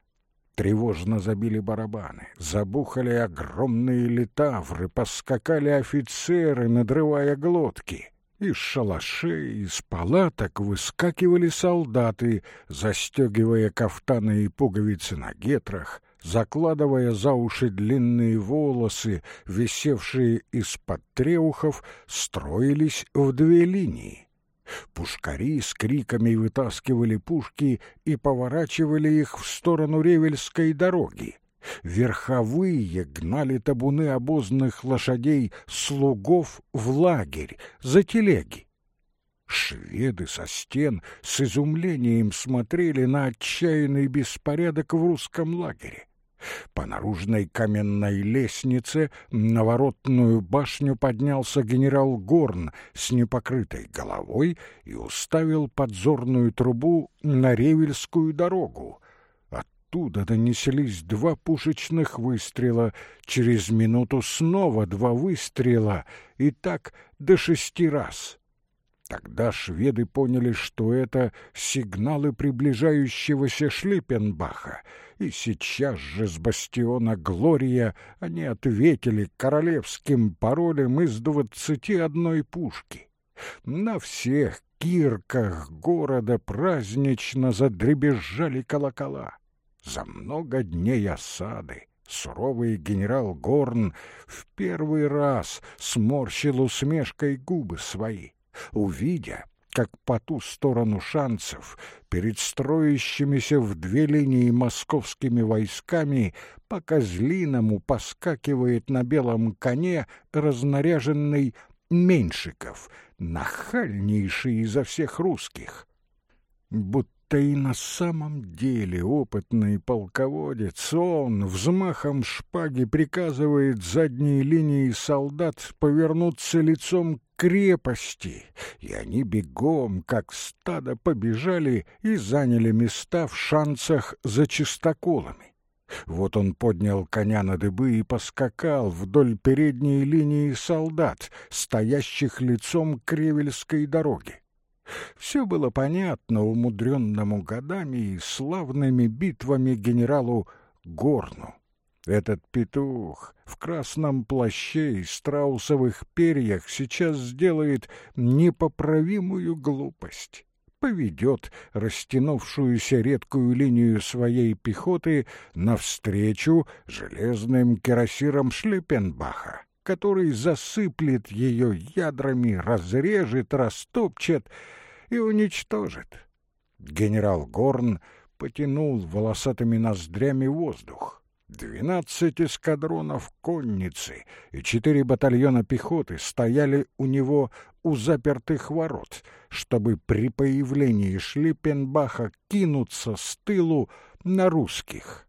Тревожно забили барабаны, забухали огромные литавры, поскакали офицеры, надрывая глотки. Из шалашей, из палаток выскакивали солдаты, застегивая кафтаны и пуговицы на гетрах, закладывая за уши длинные волосы, висевшие из-под треухов, строились в две линии. Пушкари с криками вытаскивали пушки и поворачивали их в сторону Ревельской дороги. Верховые гнали табуны обозных лошадей слугов в лагерь за телеги. Шведы со стен с изумлением смотрели на отчаянный беспорядок в русском лагере. По наружной каменной лестнице на воротную башню поднялся генерал Горн с непокрытой головой и уставил подзорную трубу на Ревельскую дорогу. Оттуда донеслись два пушечных выстрела, через минуту снова два выстрела, и так до шести раз. Тогда шведы поняли, что это сигналы приближающегося Шлиппенбаха, и сейчас же с бастиона Глория они ответили королевским паролем из двадцати одной пушки. На всех кирках города празднично задребезжали колокола. За много дней осады суровый генерал Горн в первый раз сморщил усмешкой губы свои, увидя, как по ту сторону шансов, перед строящимися в две линии московскими войсками, по Козлиному поскакивает на белом коне разнаряженный Меньшиков, нахальнейший изо всех русских. Будто и на самом деле опытный полководец, он взмахом шпаги приказывает задней линии солдат повернуться лицом к крепости, и они бегом, как стадо, побежали и заняли места в шансах за чистоколами. Вот он поднял коня на дыбы и поскакал вдоль передней линии солдат, стоящих лицом к Ревельской дороге. Все было понятно умудренному годами и славными битвами генералу Горну. Этот петух в красном плаще и страусовых перьях сейчас сделает непоправимую глупость. Поведет растянувшуюся редкую линию своей пехоты навстречу железным кирасирам Шлиппенбаха который засыплет ее ядрами, разрежет, растопчет и уничтожит. Генерал Горн потянул волосатыми ноздрями воздух. Двенадцать эскадронов конницы и четыре батальона пехоты стояли у него у запертых ворот, чтобы при появлении Шлиппенбаха кинуться с тылу на русских.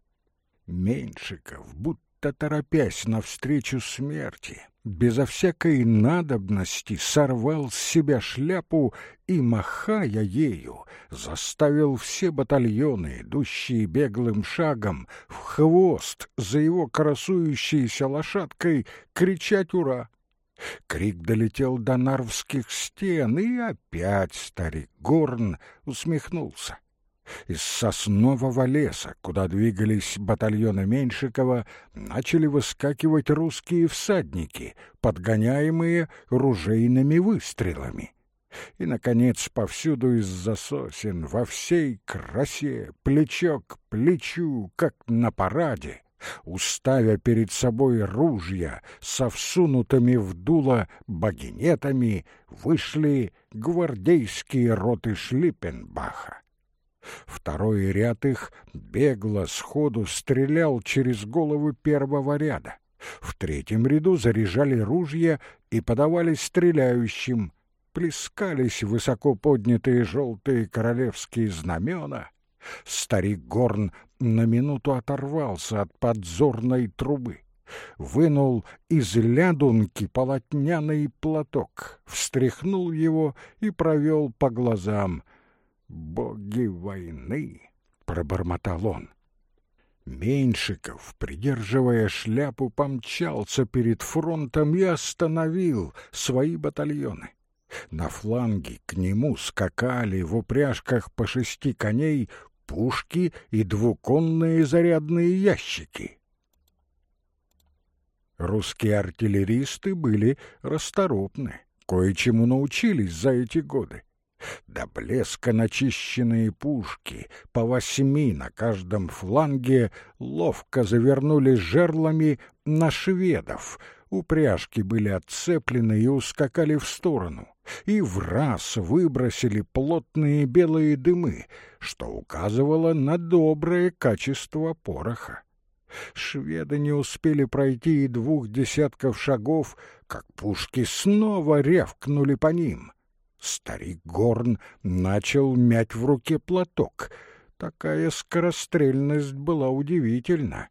Меньшиков, будто торопясь навстречу смерти, безо всякой надобности сорвал с себя шляпу и, махая ею, заставил все батальоны, идущие беглым шагом, в хвост за его красующейся лошадкой, кричать «Ура!». Крик долетел до нарвских стен, и опять старик Горн усмехнулся. Из соснового леса, куда двигались батальоны Меньшикова, начали выскакивать русские всадники, подгоняемые ружейными выстрелами. И, наконец, повсюду из-за сосен, во всей красе, плечо к плечу, как на параде, уставя перед собой ружья со всунутыми в дуло багинетами, вышли гвардейские роты Шлиппенбаха. Второй ряд их бегло сходу стрелял через головы первого ряда. В третьем ряду заряжали ружья и подавали стреляющим. Плескались высоко поднятые желтые королевские знамена. Старик Горн на минуту оторвался от подзорной трубы вынул из лядунки полотняный платок, встряхнул его и провел по глазам — «Боги войны!» — пробормотал он. Меньшиков, придерживая шляпу, помчался перед фронтом и остановил свои батальоны. На фланге к нему скакали в упряжках по шести коней пушки и двуконные зарядные ящики. Русские артиллеристы были расторопны кое-чему научились за эти годы. До блеска начищенные пушки, по восьми на каждом фланге, ловко завернули жерлами на шведов. Упряжки были отцеплены и ускакали в сторону, и в раз выбросили плотные белые дымы, что указывало на доброе качество пороха. Шведы не успели пройти и двух десятков шагов, как пушки снова рявкнули по ним. Старик Горн начал мять в руке платок. Такая скорострельность была удивительна.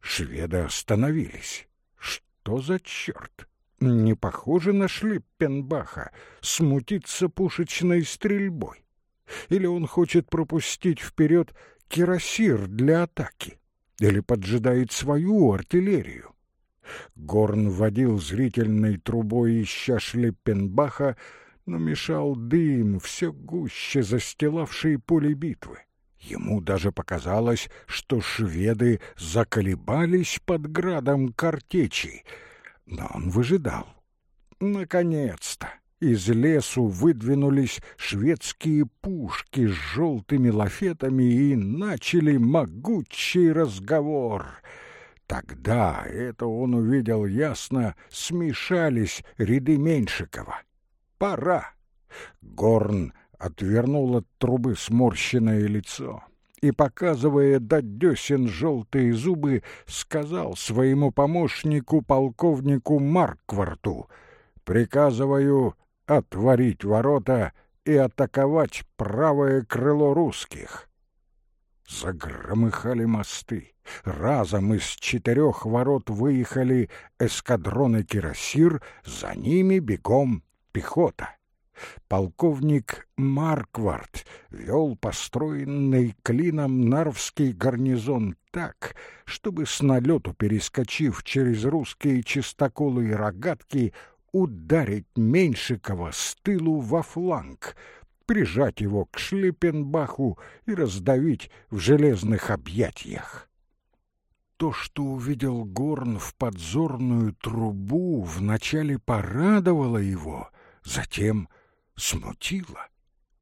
Шведы остановились. Что за черт? Не похоже на Шлиппенбаха смутиться пушечной стрельбой. Или он хочет пропустить вперед кирасир для атаки? Или поджидает свою артиллерию? Горн водил зрительной трубой, ища Шлиппенбаха, но мешал дым, все гуще застилавший поле битвы. Ему даже показалось, что шведы заколебались под градом картечи, но он выжидал. Наконец-то из лесу выдвинулись шведские пушки с желтыми лафетами и начали могучий разговор. Тогда, это он увидел ясно, смешались ряды Меньшикова пора. Горн отвернул от трубы сморщенное лицо и, показывая до десен желтые зубы, сказал своему помощнику, полковнику Маркварту, «Приказываю отворить ворота и атаковать правое крыло русских». Загромыхали мосты. Разом из четырех ворот выехали эскадроны кирасир, за ними бегом пехота. Полковник Марквард вел построенный клином Нарвский гарнизон так, чтобы с налету, перескочив через русские чистоколы и рогатки, ударить Меньшикова с тылу во фланг, прижать его к Шлиппенбаху и раздавить в железных объятиях. То, что увидел Горн в подзорную трубу, вначале порадовало его — затем смутило.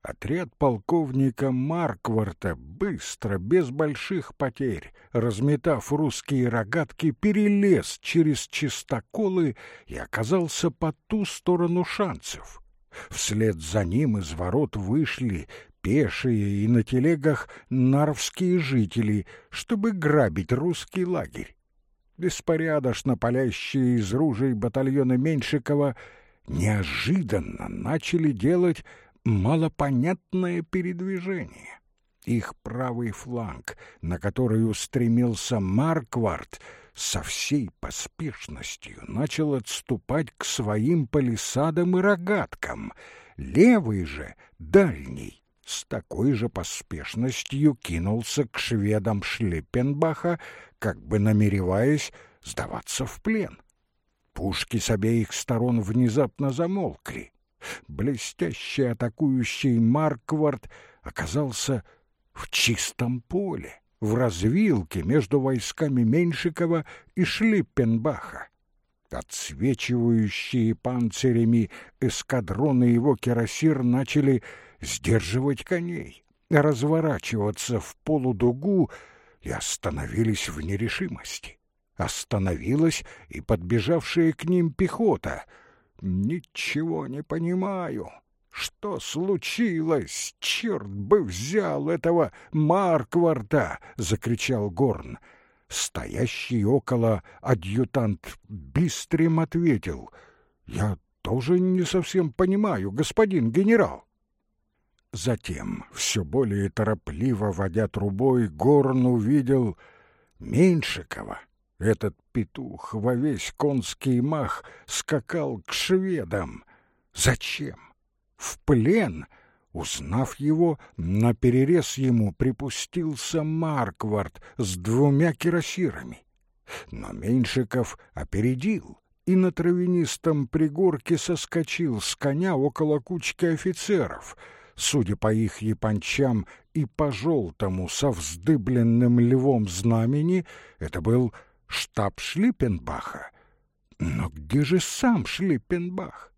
Отряд полковника Маркварта быстро, без больших потерь, разметав русские рогатки, перелез через чистоколы и оказался по ту сторону шансов. Вслед за ним из ворот вышли пешие и на телегах нарвские жители, чтобы грабить русский лагерь. Беспорядочно палящие из ружей батальона Меньшикова неожиданно начали делать малопонятное передвижение. Их правый фланг, на который устремился Марквард, со всей поспешностью начал отступать к своим палисадам и рогаткам. Левый же, дальний, с такой же поспешностью кинулся к шведам Шлиппенбаха, как бы намереваясь сдаваться в плен. Пушки с обеих сторон внезапно замолкли. Блестящий атакующий Марквард оказался в чистом поле, в развилке между войсками Меньшикова и Шлиппенбаха. Отсвечивающие панцирями эскадроны его кирасир начали сдерживать коней, разворачиваться в полудугу и остановились в нерешимости. Остановилась и подбежавшая к ним пехота. «Ничего не понимаю. Что случилось? Черт бы взял этого Маркварта!» — закричал Горн. Стоящий около адъютант Бистрим ответил. «Я тоже не совсем понимаю, господин генерал». Затем, все более торопливо водя трубой, Горн увидел Меньшикова, этот петух во весь конский мах скакал к шведам. Зачем? В плен? Узнав его, на перерез ему припустился Марквард с двумя кирасирами. Но Меньшиков опередил и на травянистом пригорке соскочил с коня около кучки офицеров. Судя по их япончам и по желтому со вздыбленным львом знамени, это был штаб Шлиппенбаха. Но где же сам Шлиппенбах?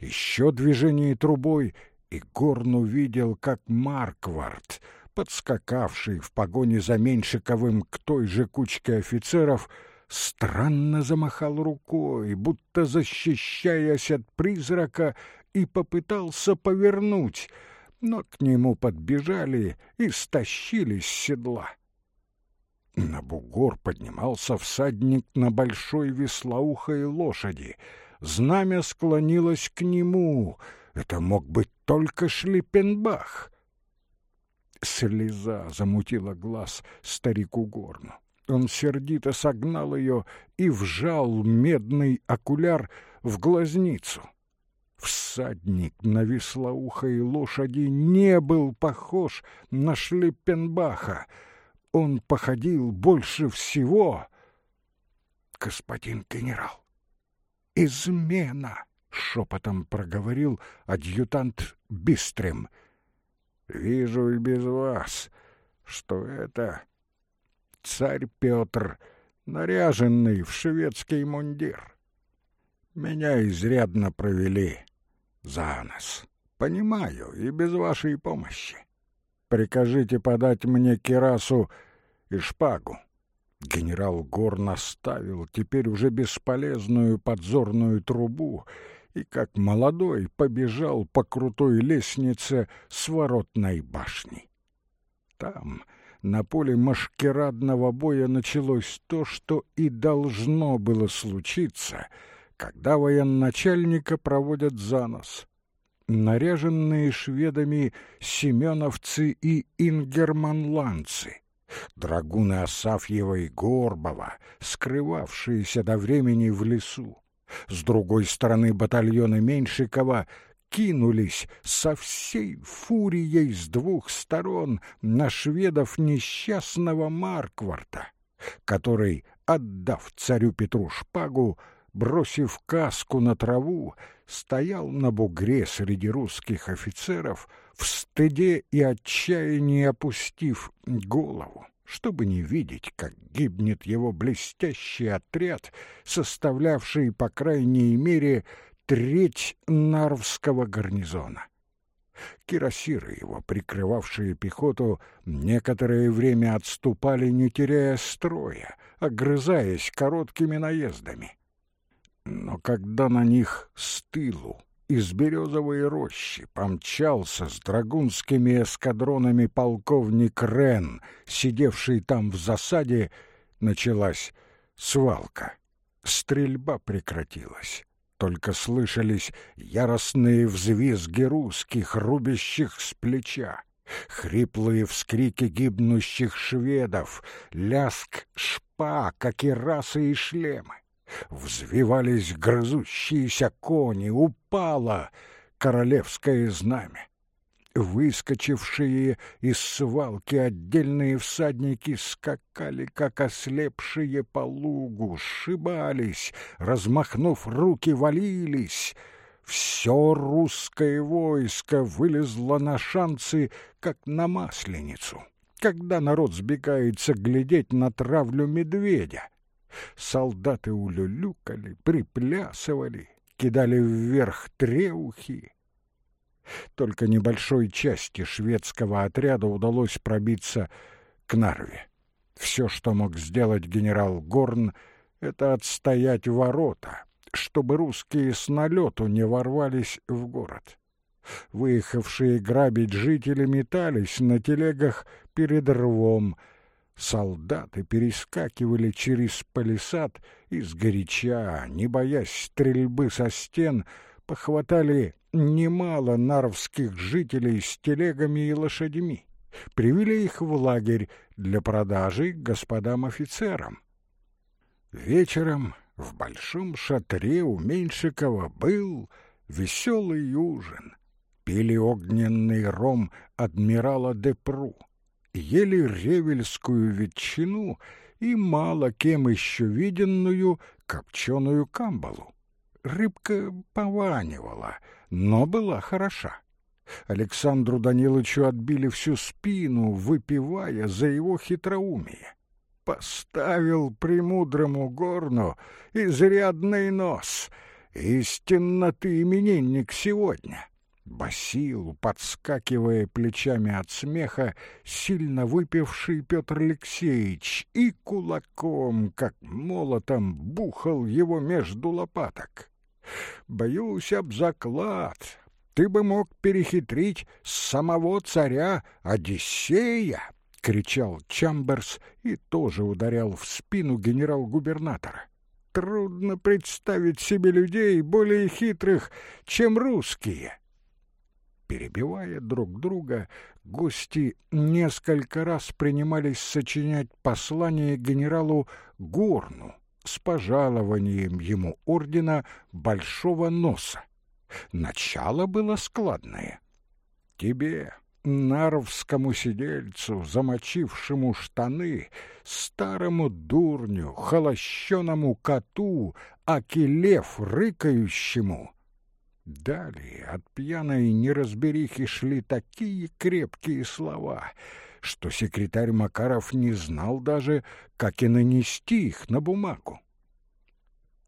Еще движение трубой, и Горн увидел, как Марквард, подскакавший в погоне за Меньшиковым к той же кучке офицеров, странно замахал рукой, будто защищаясь от призрака, и попытался повернуть, но к нему подбежали и стащили с седла. На бугор поднимался всадник на большой веслоухой лошади. Знамя склонилось к нему. Это мог быть только Шлиппенбах. Слеза замутила глаз старику Горну. Он сердито согнал ее и вжал медный окуляр в глазницу. Всадник на веслоухой лошади не был похож на Шлиппенбаха. Он походил больше всего... Господин генерал, измена! — шепотом проговорил адъютант Бистрем. Вижу и без вас, что это царь Петр, наряженный в шведский мундир. Меня изрядно провели за нос. Понимаю, и без вашей помощи. Прикажите подать мне кирасу и шпагу. Генерал Гор наставил теперь уже бесполезную подзорную трубу и, как молодой, побежал по крутой лестнице с воротной башни. Там, на поле машкерадного боя, началось то, что и должно было случиться, когда военачальника проводят за нос. Наряженные шведами семеновцы и ингерманландцы — драгуны Асафьева и Горбова, скрывавшиеся до времени в лесу, с другой стороны батальоны Меньшикова кинулись со всей фурией с двух сторон на шведов несчастного Маркварта, который, отдав царю Петру шпагу, бросив каску на траву, стоял на бугре среди русских офицеров, в стыде и отчаянии опустив голову чтобы не видеть, как гибнет его блестящий отряд, составлявший, по крайней мере, треть Нарвского гарнизона. Кирасиры его, прикрывавшие пехоту, некоторое время отступали, не теряя строя, огрызаясь короткими наездами. Но когда на них с тылу из березовой рощи помчался с драгунскими эскадронами полковник Рен, сидевший там в засаде, началась свалка. Стрельба прекратилась. Только слышались яростные взвизги русских, рубящих с плеча, хриплые вскрики гибнущих шведов, ляск шпа, как и расы и шлемы. Взвивались грызущиеся кони, упало королевское знамя. Выскочившие из свалки отдельные всадники скакали, как ослепшие по лугу, сшибались, размахнув руки, валились. Все русское войско вылезло на шанцы, как на масленицу, когда народ сбегается глядеть на травлю медведя. Солдаты улюлюкали, приплясывали, кидали вверх треухи. Только небольшой части шведского отряда удалось пробиться к Нарве. Все, что мог сделать генерал Горн, это отстоять ворота, чтобы русские с налету не ворвались в город. Выехавшие грабить жители метались на телегах перед рвом — Солдаты перескакивали через палисад и сгоряча, не боясь стрельбы со стен, похватали немало нарвских жителей с телегами и лошадьми, привели их в лагерь для продажи господам офицерам. Вечером в большом шатре у Меньшикова был веселый ужин. Пили огненный ром адмирала Депру ели ревельскую ветчину и мало кем еще виденную копченую камбалу. Рыбка пованивала, но была хороша. Александру Даниловичу отбили всю спину, выпивая за его хитроумие. Поставил премудрому горну изрядный нос. Истинно ты именинник сегодня!» Басил, подскакивая плечами от смеха, сильно выпивший Петр Алексеевич и кулаком, как молотом, бухал его между лопаток. «Боюсь об заклад. Ты бы мог перехитрить самого царя Одиссея!» — кричал Чамберс и тоже ударял в спину генерал-губернатора. «Трудно представить себе людей более хитрых, чем русские!» Перебивая друг друга, гости несколько раз принимались сочинять послание генералу Горну с пожалованием ему ордена Большого Носа. Начало было складное. «Тебе, нарвскому сидельцу, замочившему штаны, старому дурню, холощеному коту, акелев рыкающему, Далее от пьяной неразберихи шли такие крепкие слова, что секретарь Макаров не знал даже, как и нанести их на бумагу.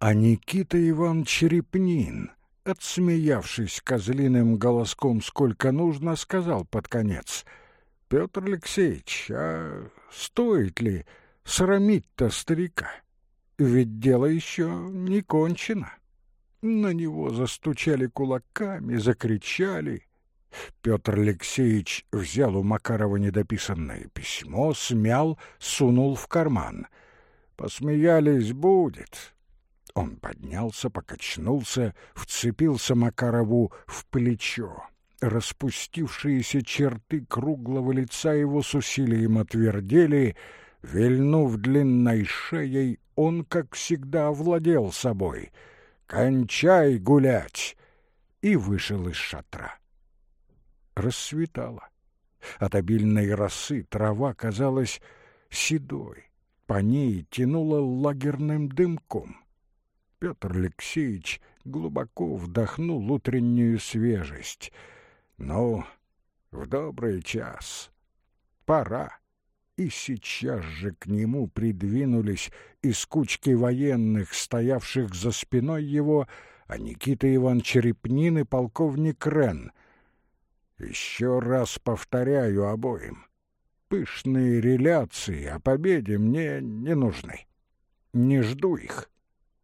А Никита Иван Черепнин, отсмеявшись козлиным голоском сколько нужно, сказал под конец, «Петр Алексеевич, а стоит ли срамить-то старика? Ведь дело еще не кончено». На него застучали кулаками, закричали. Петр Алексеевич взял у Макарова недописанное письмо, смял, сунул в карман. «Посмеялись будет». Он поднялся, покачнулся, вцепился Макарову в плечо. Распустившиеся черты круглого лица его с усилием отвердели, вильнув длинной шеей, он, как всегда, овладел собой — «Кончай гулять!» и вышел из шатра. Рассветало. От обильной росы трава казалась седой, по ней тянуло лагерным дымком. Петр Алексеевич глубоко вдохнул утреннюю свежесть. «Ну, в добрый час. Пора» и сейчас же к нему придвинулись из кучки военных, стоявших за спиной его, а Никита Иван Черепнин и полковник Рен. Еще раз повторяю обоим. Пышные реляции о победе мне не нужны. Не жду их.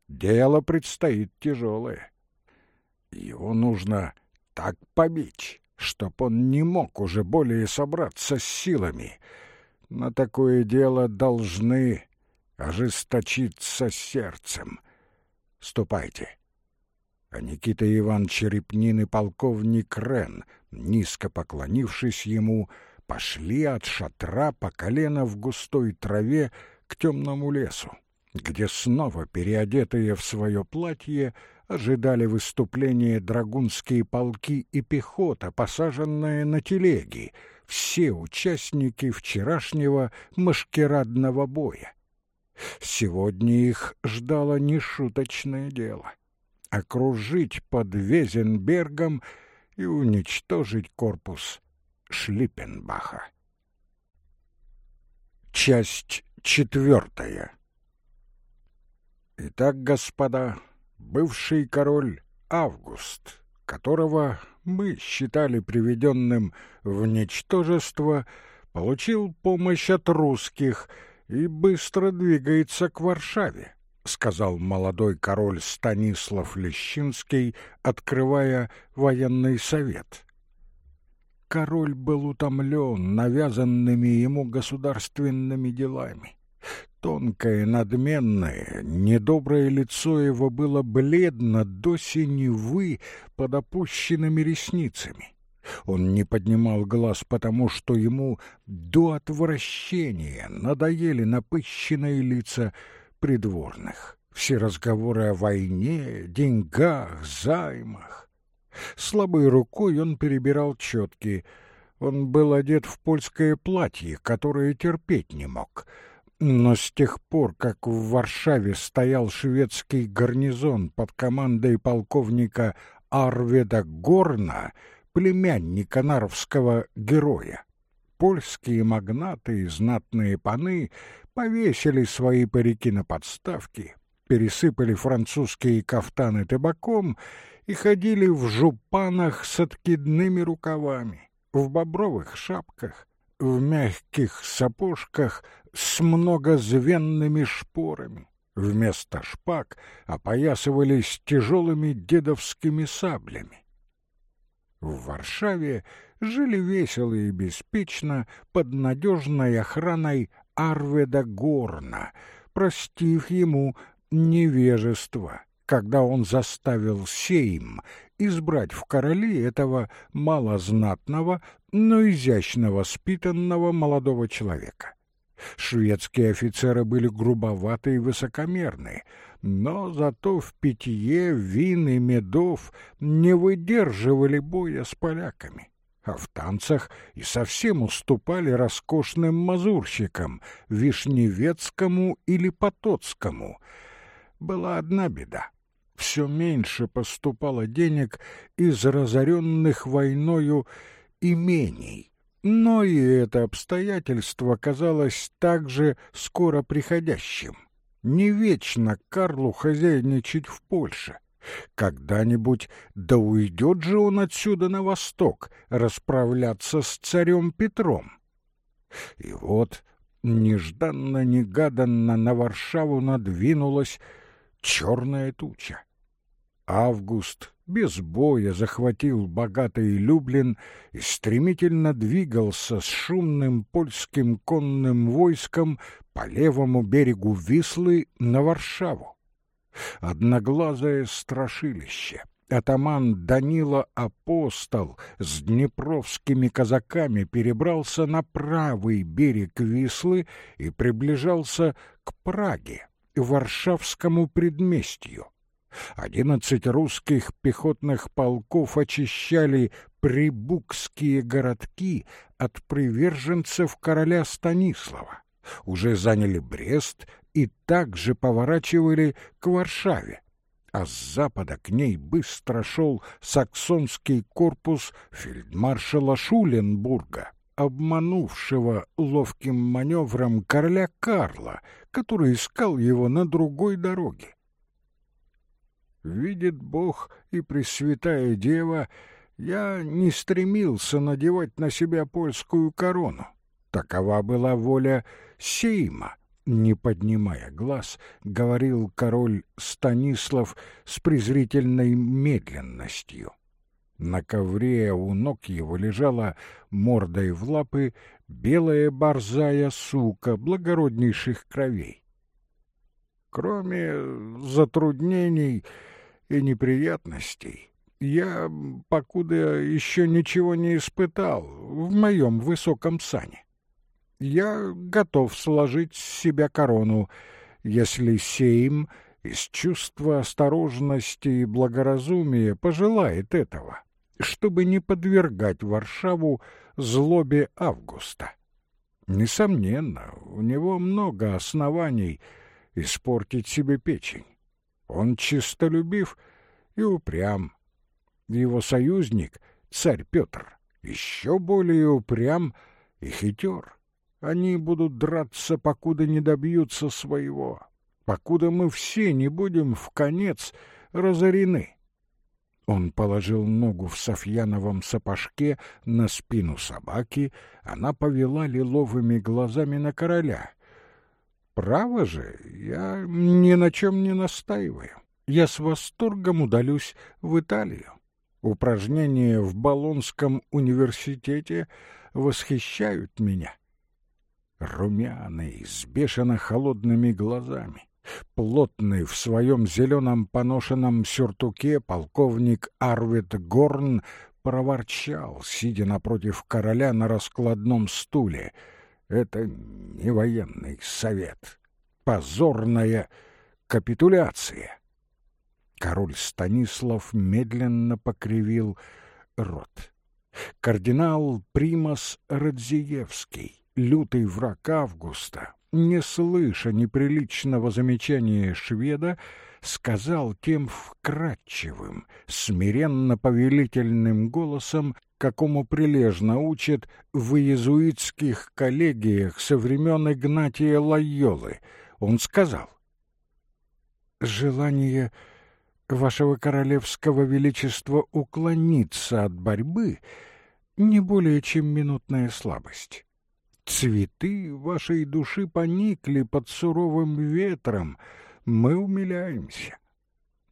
Дело предстоит тяжелое. Его нужно так побить, чтоб он не мог уже более собраться с силами — на такое дело должны ожесточиться сердцем. Ступайте. А Никита Иван Черепнин и полковник Рен, низко поклонившись ему, пошли от шатра по колено в густой траве к темному лесу, где снова, переодетые в свое платье, ожидали выступления драгунские полки и пехота, посаженная на телеги, все участники вчерашнего машкерадного боя. Сегодня их ждало нешуточное дело — окружить под Везенбергом и уничтожить корпус Шлиппенбаха. Часть четвертая Итак, господа, бывший король Август, которого мы считали приведенным в ничтожество, получил помощь от русских и быстро двигается к Варшаве, сказал молодой король Станислав Лещинский, открывая военный совет. Король был утомлен навязанными ему государственными делами. Тонкое, надменное, недоброе лицо его было бледно до синевы под опущенными ресницами. Он не поднимал глаз, потому что ему до отвращения надоели напыщенные лица придворных. Все разговоры о войне, деньгах, займах. Слабой рукой он перебирал четки. Он был одет в польское платье, которое терпеть не мог — но с тех пор, как в Варшаве стоял шведский гарнизон под командой полковника Арведа Горна, племянника нарвского героя, польские магнаты и знатные паны повесили свои парики на подставки, пересыпали французские кафтаны табаком и ходили в жупанах с откидными рукавами, в бобровых шапках, в мягких сапожках с многозвенными шпорами. Вместо шпаг опоясывались тяжелыми дедовскими саблями. В Варшаве жили весело и беспечно под надежной охраной Арведа Горна, простив ему невежество, когда он заставил Сейм избрать в короли этого малознатного, но изящно воспитанного молодого человека. Шведские офицеры были грубоваты и высокомерны, но зато в питье вин и медов не выдерживали боя с поляками а в танцах и совсем уступали роскошным мазурщикам, Вишневецкому или Потоцкому. Была одна беда. Все меньше поступало денег из разоренных войною имений, но и это обстоятельство казалось также скоро приходящим. Не вечно Карлу хозяйничать в Польше. Когда-нибудь да уйдет же он отсюда на восток, расправляться с царем Петром. И вот нежданно-негаданно на Варшаву надвинулась черная туча. Август без боя захватил богатый Люблин и стремительно двигался с шумным польским конным войском по левому берегу Вислы на Варшаву одноглазое страшилище. Атаман Данила Апостол с днепровскими казаками перебрался на правый берег Вислы и приближался к Праге, Варшавскому предместью. Одиннадцать русских пехотных полков очищали прибукские городки от приверженцев короля Станислава уже заняли Брест и также поворачивали к Варшаве, а с запада к ней быстро шел саксонский корпус фельдмаршала Шуленбурга, обманувшего ловким маневром короля Карла, который искал его на другой дороге. Видит Бог и Пресвятая Дева, я не стремился надевать на себя польскую корону. Такова была воля Сейма, не поднимая глаз, говорил король Станислав с презрительной медленностью. На ковре у ног его лежала мордой в лапы белая борзая сука благороднейших кровей. Кроме затруднений и неприятностей, я, покуда еще ничего не испытал в моем высоком сане я готов сложить с себя корону, если Сейм из чувства осторожности и благоразумия пожелает этого, чтобы не подвергать Варшаву злобе Августа. Несомненно, у него много оснований испортить себе печень. Он чистолюбив и упрям. Его союзник, царь Петр, еще более упрям и хитер. Они будут драться, покуда не добьются своего, покуда мы все не будем в конец разорены. Он положил ногу в Софьяновом сапожке на спину собаки, она повела лиловыми глазами на короля. «Право же, я ни на чем не настаиваю. Я с восторгом удалюсь в Италию. Упражнения в Болонском университете восхищают меня румяный, с бешено холодными глазами. Плотный в своем зеленом поношенном сюртуке полковник Арвид Горн проворчал, сидя напротив короля на раскладном стуле. Это не военный совет. Позорная капитуляция. Король Станислав медленно покривил рот. Кардинал Примас Радзиевский лютый враг Августа, не слыша неприличного замечания шведа, сказал тем вкрадчивым, смиренно-повелительным голосом, какому прилежно учат в иезуитских коллегиях со времен Игнатия Лайолы. Он сказал, желание вашего королевского величества уклониться от борьбы не более чем минутная слабость. Цветы вашей души поникли под суровым ветром, мы умиляемся.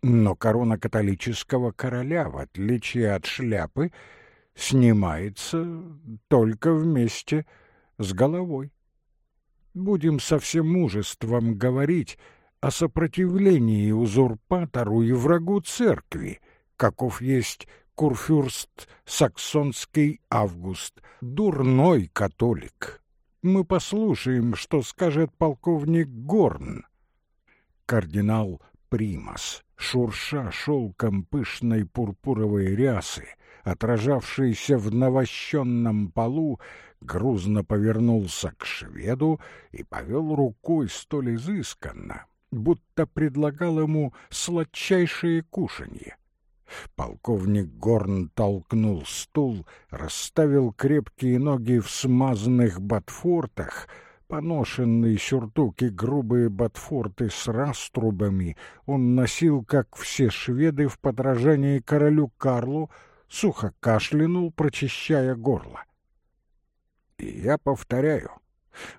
Но корона католического короля, в отличие от шляпы, снимается только вместе с головой. Будем со всем мужеством говорить о сопротивлении узурпатору и врагу церкви, каков есть курфюрст саксонский Август, дурной католик. Мы послушаем, что скажет полковник Горн. Кардинал Примас, шурша шелком пышной пурпуровой рясы, отражавшийся в навощенном полу, грузно повернулся к шведу и повел рукой столь изысканно, будто предлагал ему сладчайшее кушанье. Полковник Горн толкнул стул, расставил крепкие ноги в смазанных ботфортах, поношенные сюртук и грубые ботфорты с раструбами он носил, как все шведы, в подражании королю Карлу, сухо кашлянул, прочищая горло. И я повторяю,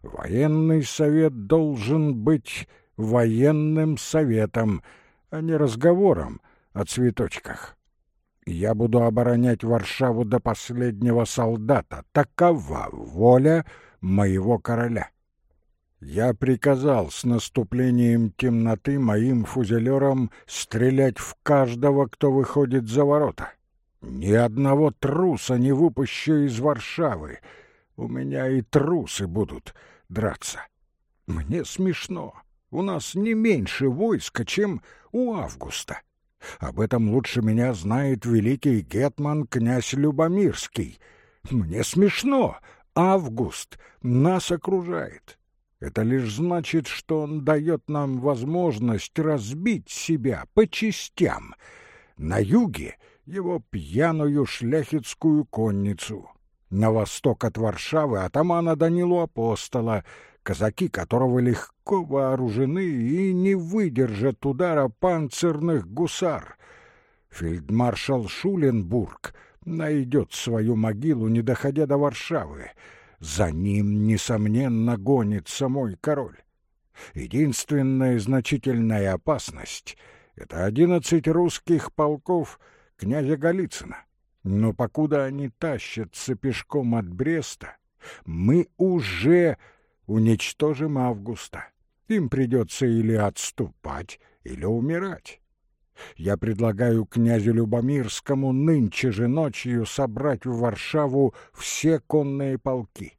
военный совет должен быть военным советом, а не разговором о цветочках. Я буду оборонять Варшаву до последнего солдата. Такова воля моего короля. Я приказал с наступлением темноты моим фузелерам стрелять в каждого, кто выходит за ворота. Ни одного труса не выпущу из Варшавы. У меня и трусы будут драться. Мне смешно. У нас не меньше войска, чем у Августа. Об этом лучше меня знает великий гетман князь Любомирский. Мне смешно. Август нас окружает. Это лишь значит, что он дает нам возможность разбить себя по частям. На юге его пьяную шляхетскую конницу, на восток от Варшавы атамана Данилу Апостола, казаки которого легко вооружены и не выдержат удара панцирных гусар. Фельдмаршал Шуленбург найдет свою могилу, не доходя до Варшавы. За ним, несомненно, гонится мой король. Единственная значительная опасность — это одиннадцать русских полков князя Голицына. Но покуда они тащатся пешком от Бреста, мы уже уничтожим Августа. Им придется или отступать, или умирать. Я предлагаю князю Любомирскому нынче же ночью собрать в Варшаву все конные полки.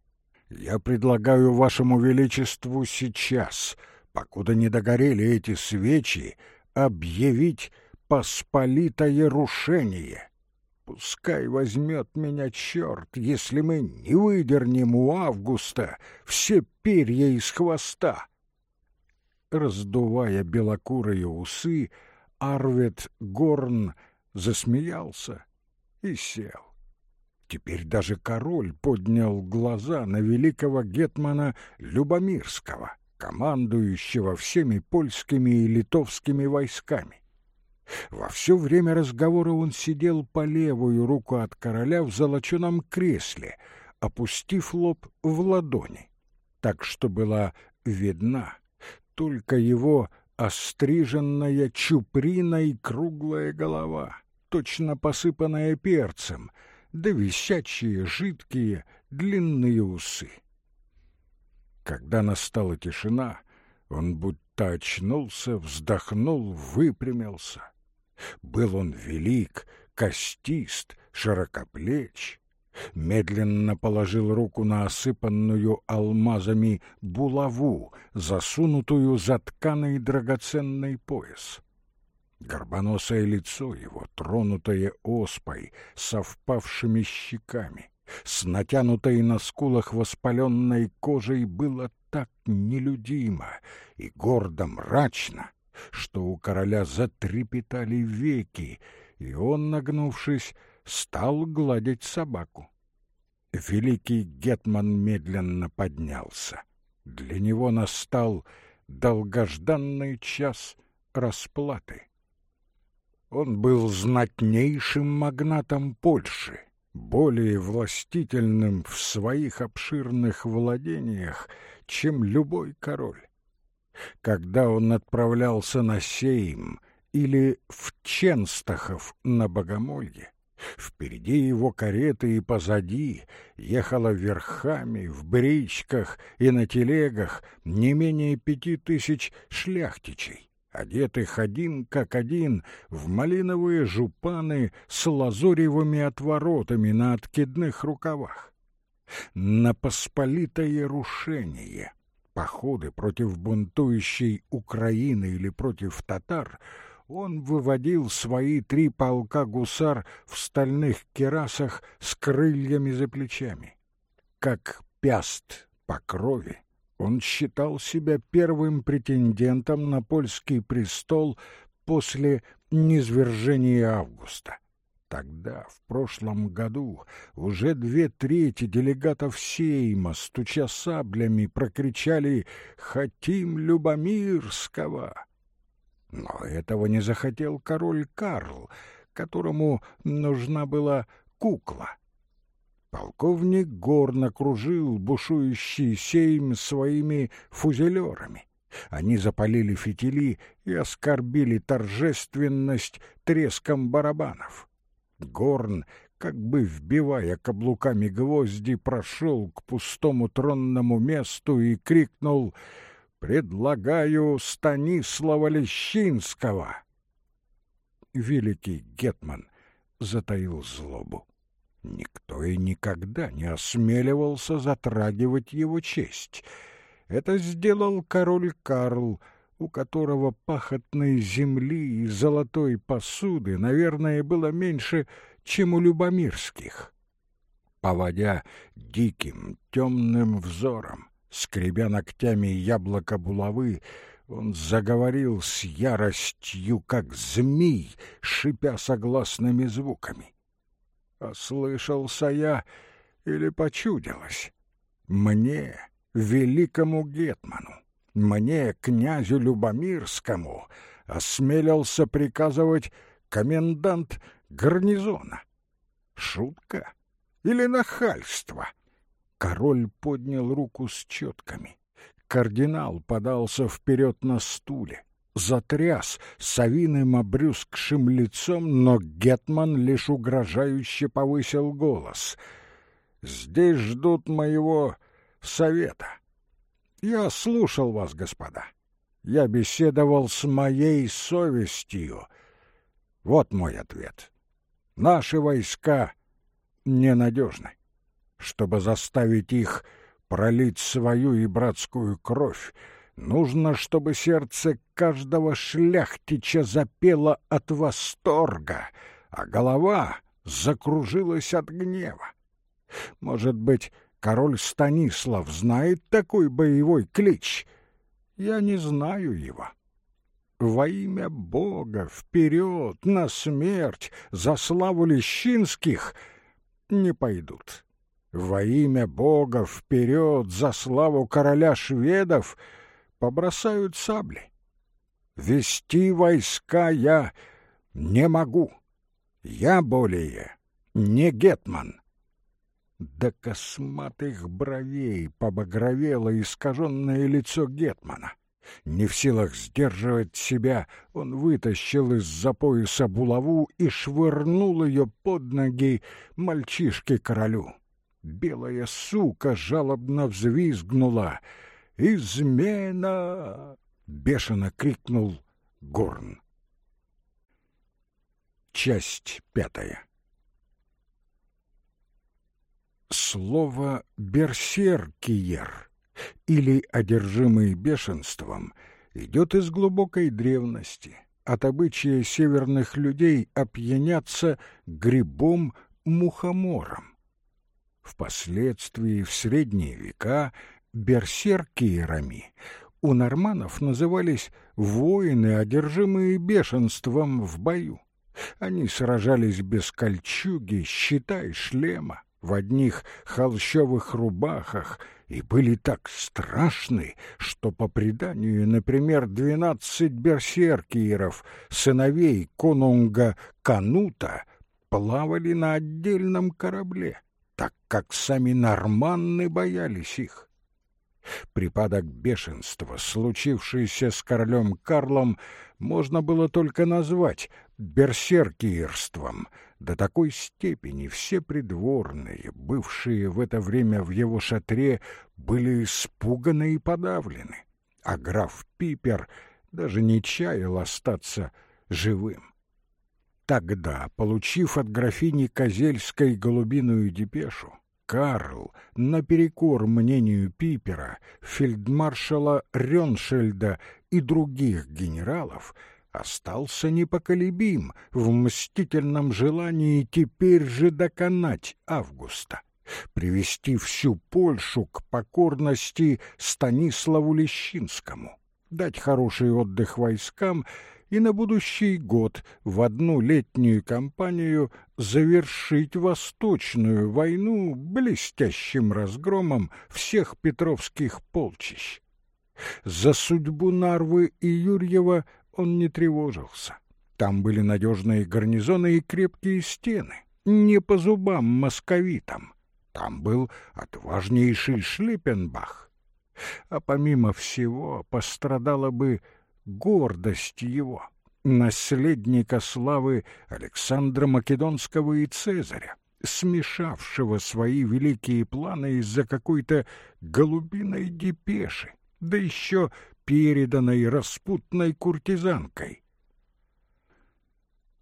Я предлагаю вашему величеству сейчас, покуда не догорели эти свечи, объявить посполитое рушение. Пускай возьмет меня черт, если мы не выдернем у Августа все перья из хвоста. Раздувая белокурые усы, Арвет Горн засмеялся и сел. Теперь даже король поднял глаза на великого гетмана Любомирского, командующего всеми польскими и литовскими войсками. Во все время разговора он сидел по левую руку от короля в золоченом кресле, опустив лоб в ладони, так что была видна только его остриженная чуприна круглая голова, точно посыпанная перцем, да висячие, жидкие, длинные усы. Когда настала тишина, он будто очнулся, вздохнул, выпрямился. Был он велик, костист, широкоплеч, медленно положил руку на осыпанную алмазами булаву, засунутую за тканый драгоценный пояс. Горбоносое лицо его, тронутое оспой, совпавшими щеками, с натянутой на скулах воспаленной кожей, было так нелюдимо и гордо мрачно, что у короля затрепетали веки, и он, нагнувшись, стал гладить собаку. Великий Гетман медленно поднялся. Для него настал долгожданный час расплаты. Он был знатнейшим магнатом Польши, более властительным в своих обширных владениях, чем любой король. Когда он отправлялся на Сейм или в Ченстахов на Богомолье, Впереди его кареты и позади ехало верхами, в бричках и на телегах не менее пяти тысяч шляхтичей одетых один как один в малиновые жупаны с лазоревыми отворотами на откидных рукавах. На посполитое рушение, походы против бунтующей Украины или против татар, он выводил свои три полка гусар в стальных керасах с крыльями за плечами. Как пяст по крови, он считал себя первым претендентом на польский престол после низвержения Августа. Тогда, в прошлом году, уже две трети делегатов Сейма, стуча саблями, прокричали «Хотим Любомирского!». Но этого не захотел король Карл, которому нужна была кукла. Полковник горно кружил бушующий сейм своими фузелерами. Они запалили фитили и оскорбили торжественность треском барабанов. Горн, как бы вбивая каблуками гвозди, прошел к пустому тронному месту и крикнул «Предлагаю Станислава Лещинского!» Великий Гетман затаил злобу. Никто и никогда не осмеливался затрагивать его честь. Это сделал король Карл, у которого пахотной земли и золотой посуды, наверное, было меньше, чем у любомирских. Поводя диким, темным взором, скребя ногтями яблоко булавы, он заговорил с яростью, как змей, шипя согласными звуками. Ослышался я или почудилось? Мне, великому Гетману, мне, князю Любомирскому, осмелился приказывать комендант гарнизона. Шутка или нахальство? Король поднял руку с четками. Кардинал подался вперед на стуле затряс совиным обрюзгшим лицом, но Гетман лишь угрожающе повысил голос. «Здесь ждут моего совета. Я слушал вас, господа. Я беседовал с моей совестью. Вот мой ответ. Наши войска ненадежны. Чтобы заставить их пролить свою и братскую кровь, Нужно, чтобы сердце каждого шляхтича запело от восторга, а голова закружилась от гнева. Может быть, король Станислав знает такой боевой клич? Я не знаю его. Во имя Бога, вперед, на смерть, за славу Лещинских не пойдут. Во имя Бога, вперед, за славу короля шведов — побросают сабли. Вести войска я не могу. Я более не гетман. До косматых бровей побагровело искаженное лицо гетмана. Не в силах сдерживать себя, он вытащил из-за пояса булаву и швырнул ее под ноги мальчишке-королю. Белая сука жалобно взвизгнула — «Измена!» — бешено крикнул Горн. Часть пятая Слово «берсеркиер» или «одержимый бешенством» идет из глубокой древности, от обычая северных людей опьяняться грибом-мухомором. Впоследствии в средние века – берсеркиерами у норманов назывались воины, одержимые бешенством в бою. Они сражались без кольчуги, щита и шлема, в одних холщовых рубахах и были так страшны, что, по преданию, например, двенадцать берсеркиеров, сыновей конунга Канута, плавали на отдельном корабле, так как сами норманны боялись их. Припадок бешенства, случившийся с королем Карлом, можно было только назвать берсеркиерством. До такой степени все придворные, бывшие в это время в его шатре, были испуганы и подавлены, а граф Пипер даже не чаял остаться живым. Тогда, получив от графини Козельской голубиную депешу, Карл, наперекор мнению Пипера, фельдмаршала Рёншельда и других генералов, остался непоколебим в мстительном желании теперь же доконать Августа, привести всю Польшу к покорности Станиславу Лещинскому, дать хороший отдых войскам и на будущий год в одну летнюю кампанию завершить Восточную войну блестящим разгромом всех петровских полчищ. За судьбу Нарвы и Юрьева он не тревожился. Там были надежные гарнизоны и крепкие стены, не по зубам московитам. Там был отважнейший Шлиппенбах. А помимо всего пострадала бы гордость его, наследника славы Александра Македонского и Цезаря, смешавшего свои великие планы из-за какой-то голубиной депеши, да еще переданной распутной куртизанкой.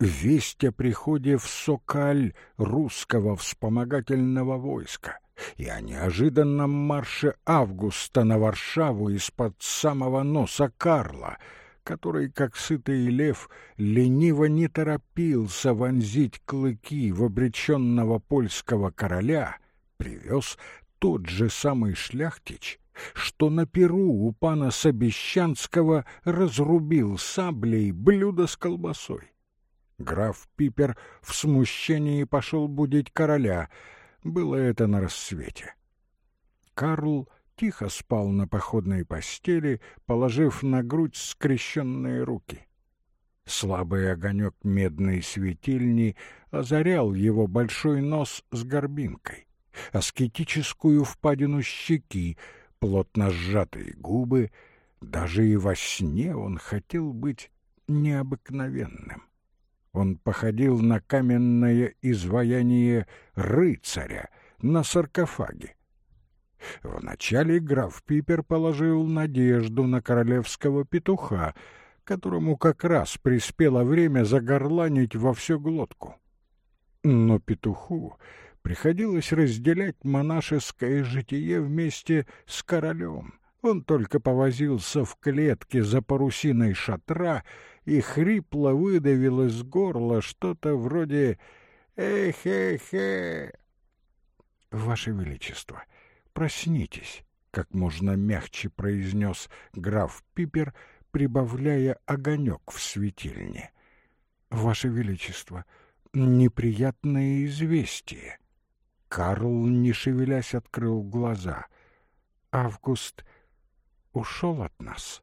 Весть о приходе в Сокаль русского вспомогательного войска и о неожиданном марше Августа на Варшаву из-под самого носа Карла, который, как сытый лев, лениво не торопился вонзить клыки в обреченного польского короля, привез тот же самый шляхтич, что на перу у пана Собещанского разрубил саблей блюдо с колбасой. Граф Пипер в смущении пошел будить короля — было это на рассвете. Карл тихо спал на походной постели, положив на грудь скрещенные руки. Слабый огонек медной светильни озарял его большой нос с горбинкой, аскетическую впадину щеки, плотно сжатые губы. Даже и во сне он хотел быть необыкновенным. Он походил на каменное изваяние рыцаря на саркофаге. Вначале граф Пипер положил надежду на королевского петуха, которому как раз приспело время загорланить во всю глотку. Но петуху приходилось разделять монашеское житие вместе с королем. Он только повозился в клетке за парусиной шатра и хрипло выдавил из горла что-то вроде «Эхе-хе». «Ваше Величество, проснитесь», — как можно мягче произнес граф Пипер, прибавляя огонек в светильне. «Ваше Величество, неприятное известие». Карл, не шевелясь, открыл глаза. «Август ушел от нас».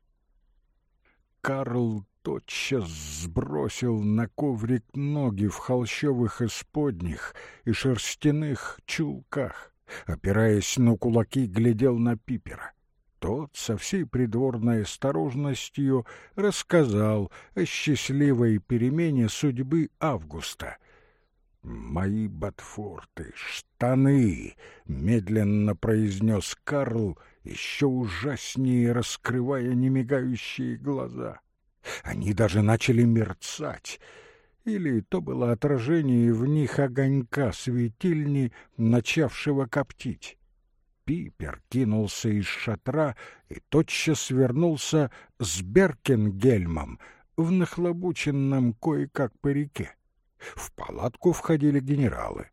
Карл тотчас сбросил на коврик ноги в холщовых исподних и шерстяных чулках, опираясь на кулаки, глядел на Пипера. Тот со всей придворной осторожностью рассказал о счастливой перемене судьбы Августа. «Мои ботфорты, штаны!» — медленно произнес Карл, еще ужаснее раскрывая немигающие глаза. Они даже начали мерцать, или то было отражение в них огонька светильни, начавшего коптить. Пипер кинулся из шатра и тотчас вернулся с Беркенгельмом в нахлобученном кое-как парике. В палатку входили генералы.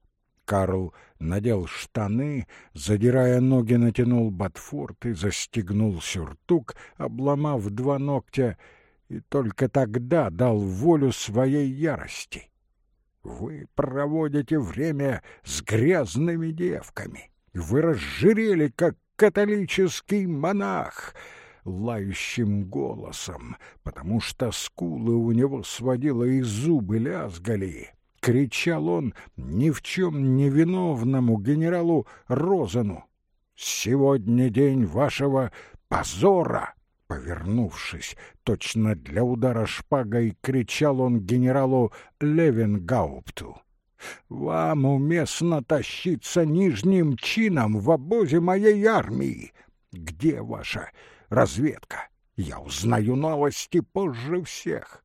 Карл надел штаны, задирая ноги, натянул ботфорт и застегнул сюртук, обломав два ногтя и только тогда дал волю своей ярости. Вы проводите время с грязными девками. Вы разжирели, как католический монах, лающим голосом, потому что скулы у него сводило и зубы лязгали. Кричал он ни в чем не виновному генералу Розану. «Сегодня день вашего позора!» Повернувшись, точно для удара шпагой, кричал он генералу Левенгаупту. «Вам уместно тащиться нижним чином в обозе моей армии. Где ваша разведка? Я узнаю новости позже всех.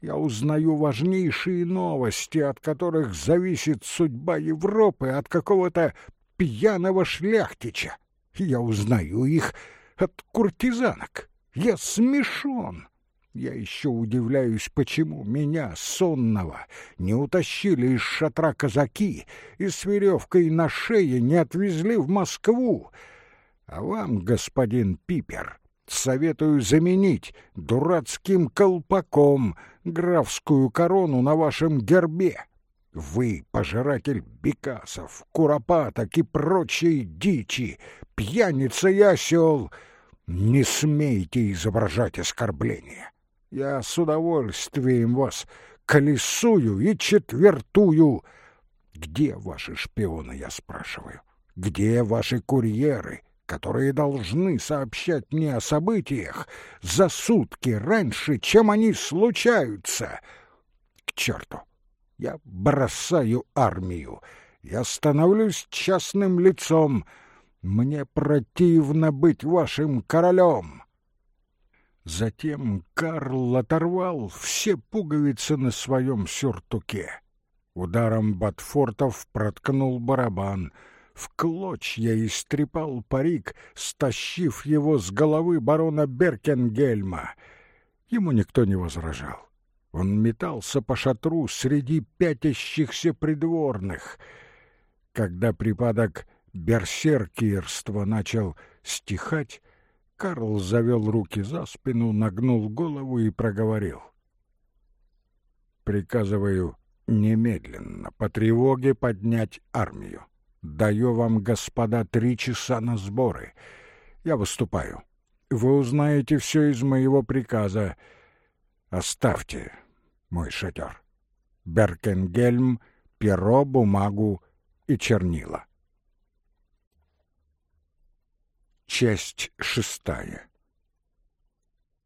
Я узнаю важнейшие новости, от которых зависит судьба Европы от какого-то пьяного шляхтича. Я узнаю их от куртизанок. Я смешон. Я еще удивляюсь, почему меня, сонного, не утащили из шатра казаки и с веревкой на шее не отвезли в Москву. А вам, господин Пипер, советую заменить дурацким колпаком графскую корону на вашем гербе. Вы, пожиратель бекасов, куропаток и прочей дичи, пьяница и осел, не смейте изображать оскорбление. Я с удовольствием вас колесую и четвертую. Где ваши шпионы, я спрашиваю? Где ваши курьеры, которые должны сообщать мне о событиях за сутки раньше, чем они случаются? К черту! Я бросаю армию. Я становлюсь частным лицом. Мне противно быть вашим королем. Затем Карл оторвал все пуговицы на своем сюртуке. Ударом Батфортов проткнул барабан — в клочья истрепал парик, стащив его с головы барона Беркенгельма. Ему никто не возражал. Он метался по шатру среди пятящихся придворных. Когда припадок берсеркирства начал стихать, Карл завел руки за спину, нагнул голову и проговорил. «Приказываю немедленно по тревоге поднять армию. Даю вам, господа, три часа на сборы. Я выступаю. Вы узнаете все из моего приказа. Оставьте мой шатер. Беркенгельм, перо, бумагу и чернила. Часть шестая.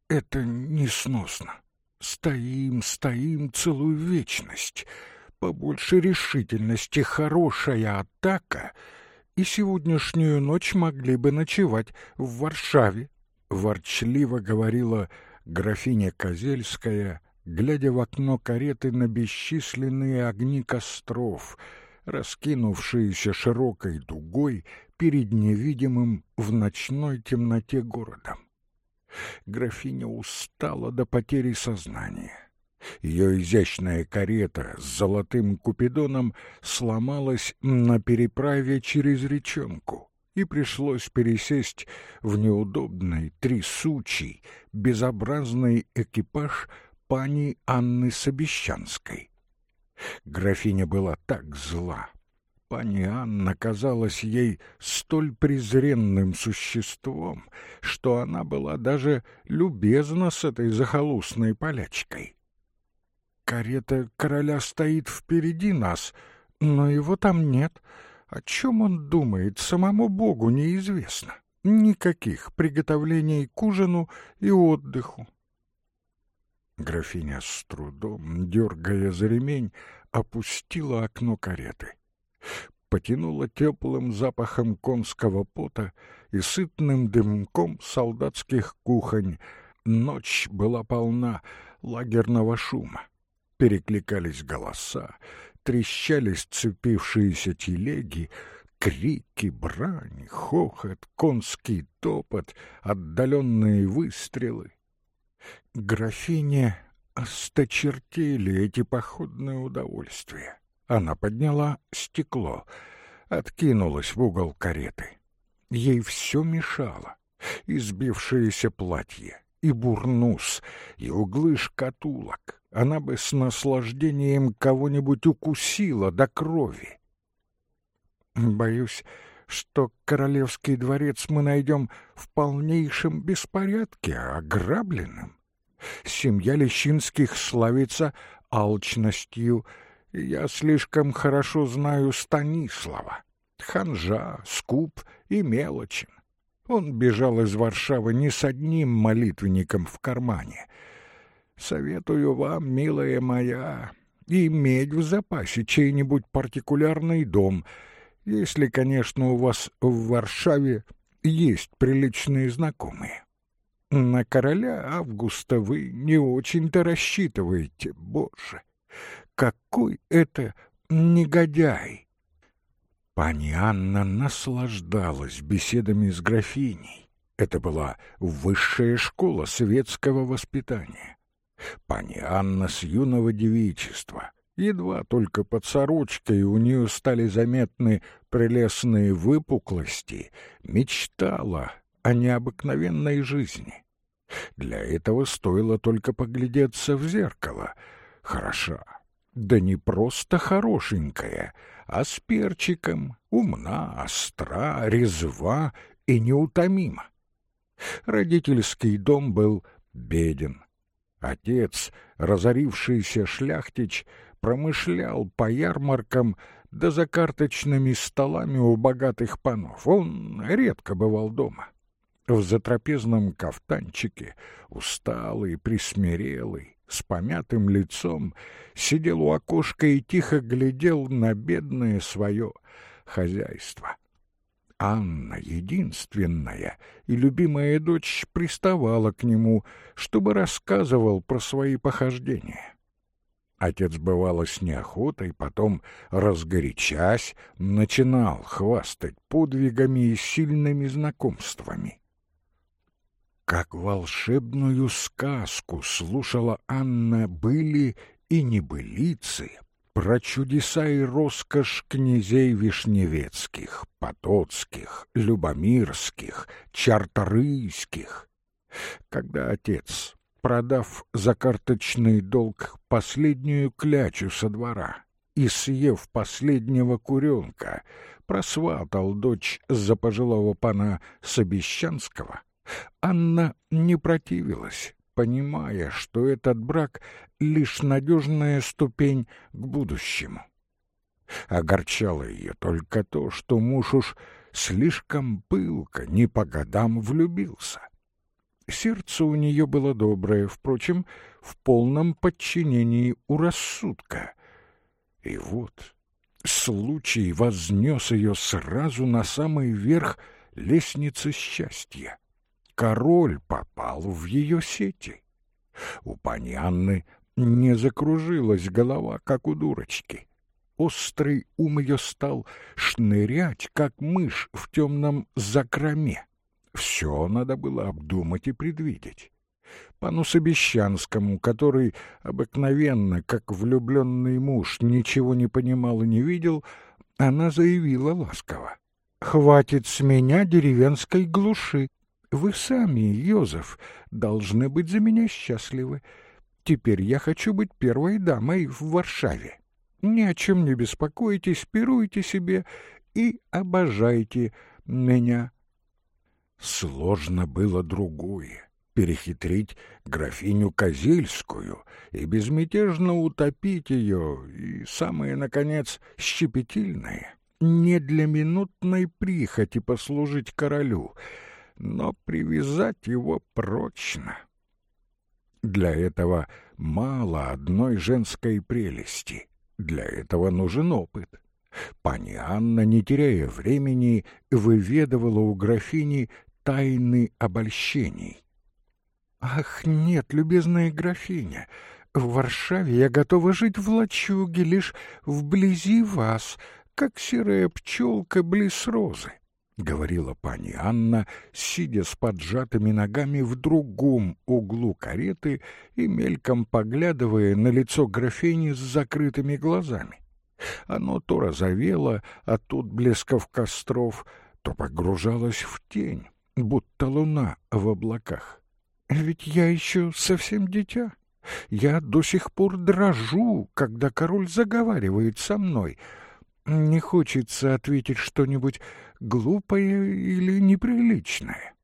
Это несносно. Стоим, стоим целую вечность — побольше решительности, хорошая атака, и сегодняшнюю ночь могли бы ночевать в Варшаве, ворчливо говорила графиня Козельская, глядя в окно кареты на бесчисленные огни костров, раскинувшиеся широкой дугой перед невидимым в ночной темноте городом. Графиня устала до потери сознания. Ее изящная карета с золотым купидоном сломалась на переправе через речонку, и пришлось пересесть в неудобный, трясучий, безобразный экипаж пани Анны Собещанской. Графиня была так зла. Пани Анна казалась ей столь презренным существом, что она была даже любезна с этой захолустной полячкой. Карета короля стоит впереди нас, но его там нет. О чем он думает, самому Богу неизвестно. Никаких приготовлений к ужину и отдыху. Графиня с трудом, дергая за ремень, опустила окно кареты. Потянула теплым запахом конского пота и сытным дымком солдатских кухонь. Ночь была полна лагерного шума перекликались голоса, трещали сцепившиеся телеги, крики, брань, хохот, конский топот, отдаленные выстрелы. Графине осточертели эти походные удовольствия. Она подняла стекло, откинулась в угол кареты. Ей все мешало. Избившееся платье, и бурнус, и углы шкатулок. Она бы с наслаждением кого-нибудь укусила до крови. Боюсь, что королевский дворец мы найдем в полнейшем беспорядке, ограбленным. Семья Лещинских славится алчностью. Я слишком хорошо знаю Станислава. Ханжа, скуп и мелочен. Он бежал из Варшавы не с одним молитвенником в кармане. Советую вам, милая моя, иметь в запасе чей-нибудь партикулярный дом, если, конечно, у вас в Варшаве есть приличные знакомые. На короля Августа вы не очень-то рассчитываете, боже. Какой это негодяй! Пани Анна наслаждалась беседами с графиней. Это была высшая школа светского воспитания. Пани Анна с юного девичества, едва только под сорочкой у нее стали заметны прелестные выпуклости, мечтала о необыкновенной жизни. Для этого стоило только поглядеться в зеркало. Хороша, да не просто хорошенькая — а с перчиком, умна, остра, резва и неутомима. Родительский дом был беден. Отец, разорившийся шляхтич, промышлял по ярмаркам да за карточными столами у богатых панов. Он редко бывал дома. В затрапезном кафтанчике, усталый, присмирелый, с помятым лицом, сидел у окошка и тихо глядел на бедное свое хозяйство. Анна, единственная и любимая дочь, приставала к нему, чтобы рассказывал про свои похождения. Отец, бывало, с неохотой, потом, разгорячась, начинал хвастать подвигами и сильными знакомствами. Как волшебную сказку слушала Анна были и небылицы про чудеса и роскошь князей Вишневецких, Потоцких, Любомирских, Чарторийских. Когда отец, продав за карточный долг последнюю клячу со двора и съев последнего куренка, просватал дочь за пожилого пана Собещанского, Анна не противилась, понимая, что этот брак — лишь надежная ступень к будущему. Огорчало ее только то, что муж уж слишком пылко, не по годам влюбился. Сердце у нее было доброе, впрочем, в полном подчинении у рассудка. И вот случай вознес ее сразу на самый верх лестницы счастья король попал в ее сети. У пани Анны не закружилась голова, как у дурочки. Острый ум ее стал шнырять, как мышь в темном закроме. Все надо было обдумать и предвидеть. Пану Собещанскому, который обыкновенно, как влюбленный муж, ничего не понимал и не видел, она заявила ласково. «Хватит с меня деревенской глуши. Вы сами, Йозеф, должны быть за меня счастливы. Теперь я хочу быть первой дамой в Варшаве. Ни о чем не беспокойтесь, пируйте себе и обожайте меня. Сложно было другое — перехитрить графиню Козельскую и безмятежно утопить ее, и самое, наконец, щепетильное — не для минутной прихоти послужить королю — но привязать его прочно. Для этого мало одной женской прелести. Для этого нужен опыт. Пани Анна, не теряя времени, выведывала у графини тайны обольщений. «Ах, нет, любезная графиня, в Варшаве я готова жить в лачуге лишь вблизи вас, как серая пчелка близ розы. — говорила пани Анна, сидя с поджатыми ногами в другом углу кареты и мельком поглядывая на лицо графини с закрытыми глазами. Оно то розовело от тут блесков костров, то погружалось в тень, будто луна в облаках. Ведь я еще совсем дитя. Я до сих пор дрожу, когда король заговаривает со мной. Не хочется ответить что-нибудь глупое или неприличное.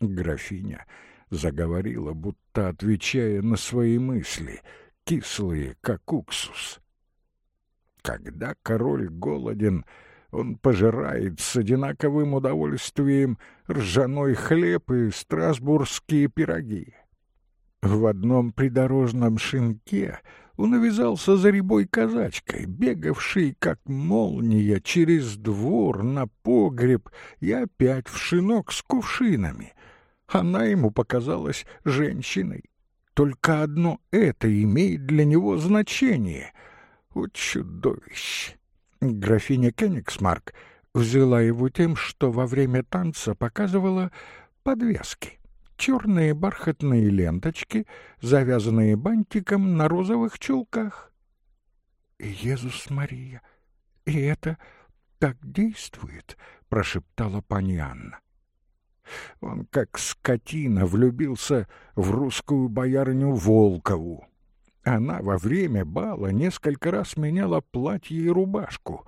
Графиня заговорила, будто отвечая на свои мысли, кислые, как уксус. Когда король голоден, он пожирает с одинаковым удовольствием ржаной хлеб и страсбургские пироги. В одном придорожном шинке он увязался за рябой казачкой, бегавшей, как молния, через двор на погреб и опять в шинок с кувшинами. Она ему показалась женщиной. Только одно это имеет для него значение. О, чудовище! Графиня Кенигсмарк взяла его тем, что во время танца показывала подвески черные бархатные ленточки, завязанные бантиком на розовых чулках. «Иисус Мария, и это так действует?» — прошептала пани Анна. Он, как скотина, влюбился в русскую боярню Волкову. Она во время бала несколько раз меняла платье и рубашку.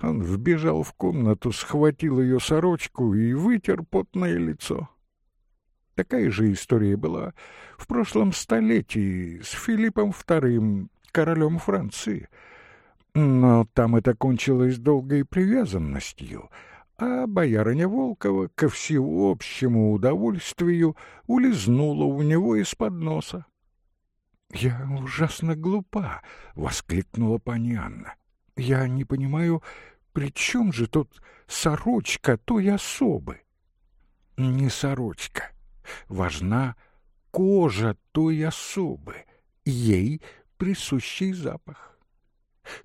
Он вбежал в комнату, схватил ее сорочку и вытер потное лицо. Такая же история была в прошлом столетии с Филиппом II, королем Франции. Но там это кончилось долгой привязанностью, а боярыня Волкова ко всеобщему удовольствию улизнула у него из-под носа. «Я ужасно глупа!» — воскликнула пани Анна. «Я не понимаю, при чем же тут сорочка той особы?» «Не сорочка, важна кожа той особы, ей присущий запах.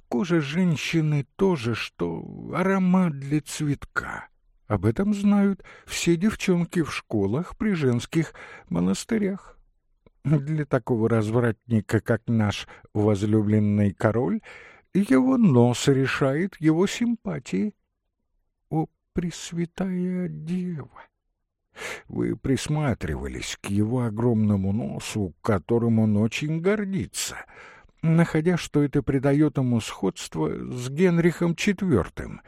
Кожа женщины тоже, что аромат для цветка. Об этом знают все девчонки в школах при женских монастырях. Для такого развратника, как наш возлюбленный король, его нос решает его симпатии. О, Пресвятая Дева! Вы присматривались к его огромному носу, которым он очень гордится, находя, что это придает ему сходство с Генрихом IV.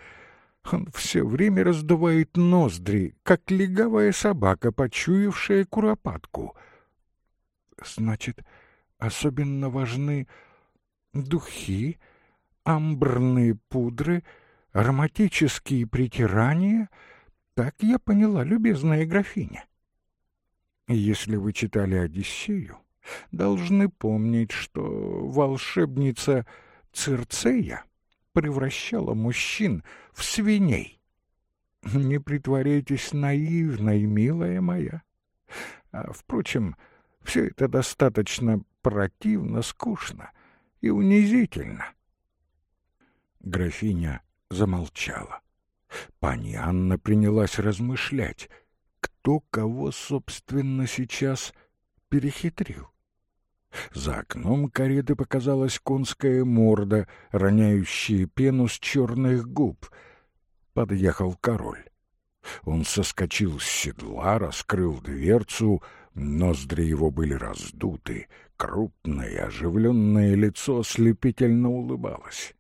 Он все время раздувает ноздри, как легавая собака, почуявшая куропатку. Значит, особенно важны духи, амбрные пудры, ароматические притирания — так я поняла, любезная графиня. Если вы читали «Одиссею», должны помнить, что волшебница Цирцея превращала мужчин в свиней. Не притворяйтесь наивной, милая моя. А, впрочем, все это достаточно противно, скучно и унизительно. Графиня замолчала. Пани Анна принялась размышлять, кто кого, собственно, сейчас перехитрил. За окном кареты показалась конская морда, роняющая пену с черных губ. Подъехал король. Он соскочил с седла, раскрыл дверцу, ноздри его были раздуты, крупное оживленное лицо ослепительно улыбалось.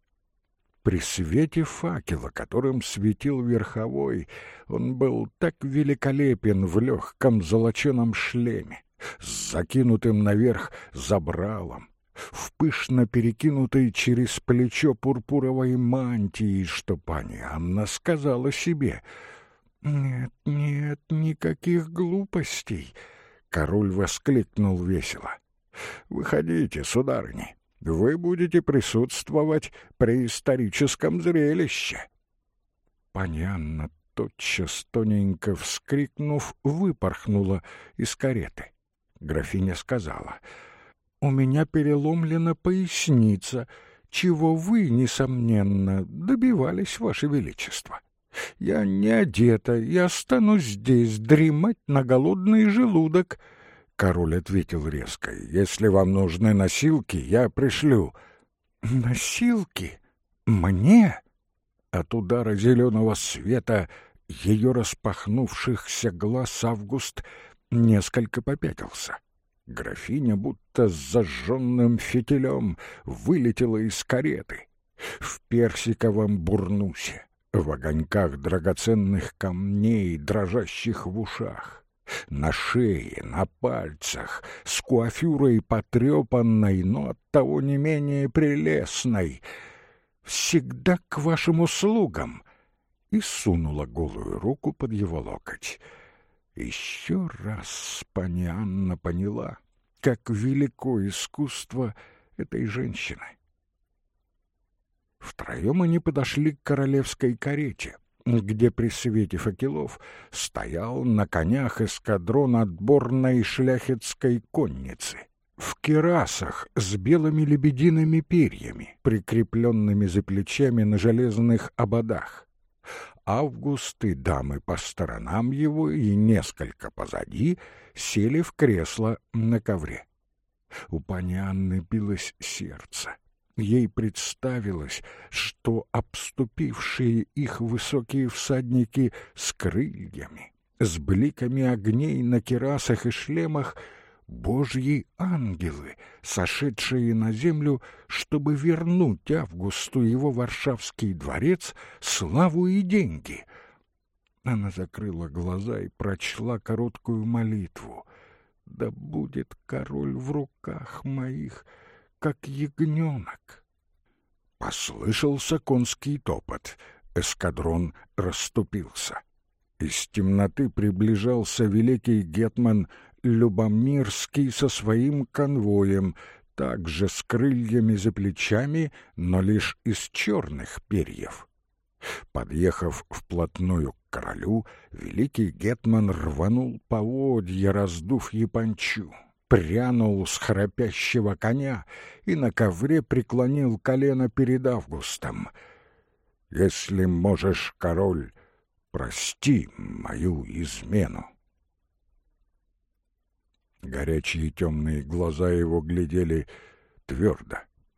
При свете факела, которым светил верховой, он был так великолепен в легком золоченом шлеме, с закинутым наверх забралом, в пышно перекинутой через плечо пурпуровой мантии, что пани Анна сказала себе «Нет, нет, никаких глупостей!» Король воскликнул весело. «Выходите, сударыни, вы будете присутствовать при историческом зрелище. Панянна тотчас тоненько вскрикнув, выпорхнула из кареты. Графиня сказала, «У меня переломлена поясница, чего вы, несомненно, добивались, Ваше Величество. Я не одета и останусь здесь дремать на голодный желудок». Король ответил резко. «Если вам нужны носилки, я пришлю». «Носилки? Мне?» От удара зеленого света ее распахнувшихся глаз Август несколько попятился. Графиня будто с зажженным фитилем вылетела из кареты. В персиковом бурнусе, в огоньках драгоценных камней, дрожащих в ушах, на шее, на пальцах, с куафюрой потрепанной, но оттого не менее прелестной. «Всегда к вашим услугам!» и сунула голую руку под его локоть. Еще раз пани Анна поняла, как велико искусство этой женщины. Втроем они подошли к королевской карете, где при свете факелов стоял на конях эскадрон отборной шляхетской конницы в кирасах с белыми лебедиными перьями, прикрепленными за плечами на железных ободах. Август и дамы по сторонам его и несколько позади сели в кресло на ковре. У пани Анны билось сердце. Ей представилось, что обступившие их высокие всадники с крыльями, с бликами огней на керасах и шлемах — Божьи ангелы, сошедшие на землю, чтобы вернуть Августу его Варшавский дворец, славу и деньги. Она закрыла глаза и прочла короткую молитву. «Да будет король в руках моих, как ягненок!» Послышался конский топот. Эскадрон расступился. Из темноты приближался великий гетман Любомирский со своим конвоем, также с крыльями за плечами, но лишь из черных перьев. Подъехав вплотную к королю, великий гетман рванул поводья, раздув япончу, прянул с храпящего коня и на ковре преклонил колено перед Августом. «Если можешь, король, прости мою измену». Горячие темные глаза его глядели твердо.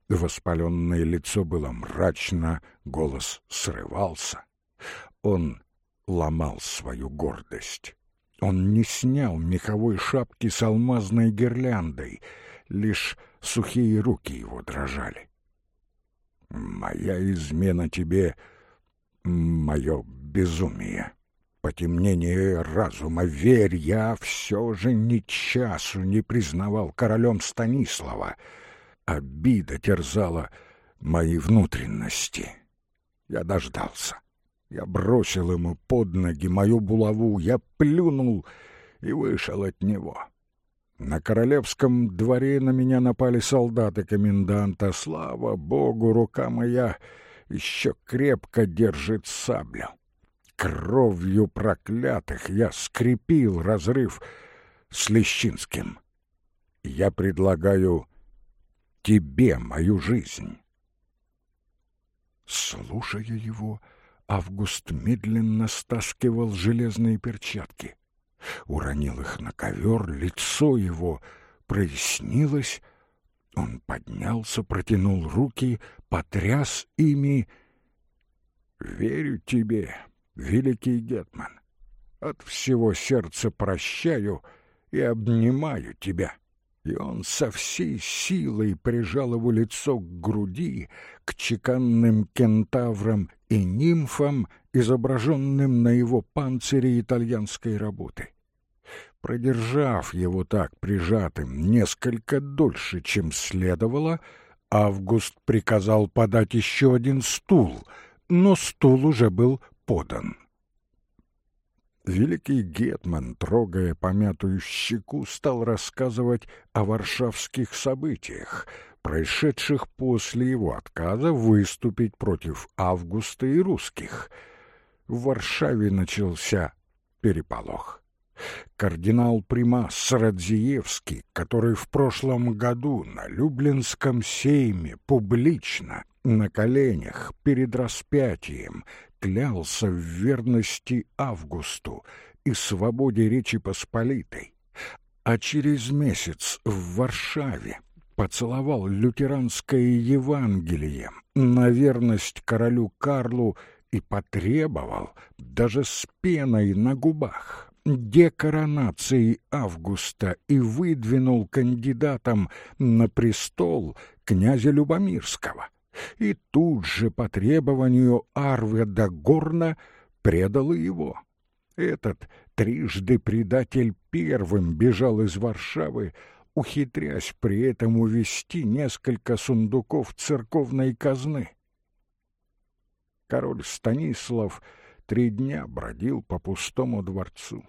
Воспаленное лицо было мрачно, голос срывался. Он ломал свою гордость. Он не снял меховой шапки с алмазной гирляндой, лишь сухие руки его дрожали. «Моя измена тебе — мое безумие», потемнение разума, верь, я все же ни часу не признавал королем Станислава. Обида терзала мои внутренности. Я дождался. Я бросил ему под ноги мою булаву, я плюнул и вышел от него. На королевском дворе на меня напали солдаты коменданта. Слава богу, рука моя еще крепко держит саблю. Кровью проклятых я скрепил разрыв с Лещинским. Я предлагаю тебе мою жизнь. Слушая его, Август медленно стаскивал железные перчатки. Уронил их на ковер, лицо его прояснилось. Он поднялся, протянул руки, потряс ими. «Верю тебе, великий Гетман, от всего сердца прощаю и обнимаю тебя». И он со всей силой прижал его лицо к груди, к чеканным кентаврам и нимфам, изображенным на его панцире итальянской работы. Продержав его так прижатым несколько дольше, чем следовало, Август приказал подать еще один стул, но стул уже был подан. Великий Гетман, трогая помятую щеку, стал рассказывать о варшавских событиях, происшедших после его отказа выступить против Августа и русских. В Варшаве начался переполох. Кардинал Примас Радзиевский, который в прошлом году на Люблинском сейме публично на коленях перед распятием клялся в верности Августу и свободе Речи Посполитой, а через месяц в Варшаве поцеловал лютеранское Евангелие на верность королю Карлу и потребовал, даже с пеной на губах, декоронации Августа и выдвинул кандидатом на престол князя Любомирского. И тут же по требованию Арведа Горна предал его. Этот трижды предатель первым бежал из Варшавы, ухитрясь при этом увести несколько сундуков церковной казны. Король Станислав три дня бродил по пустому дворцу.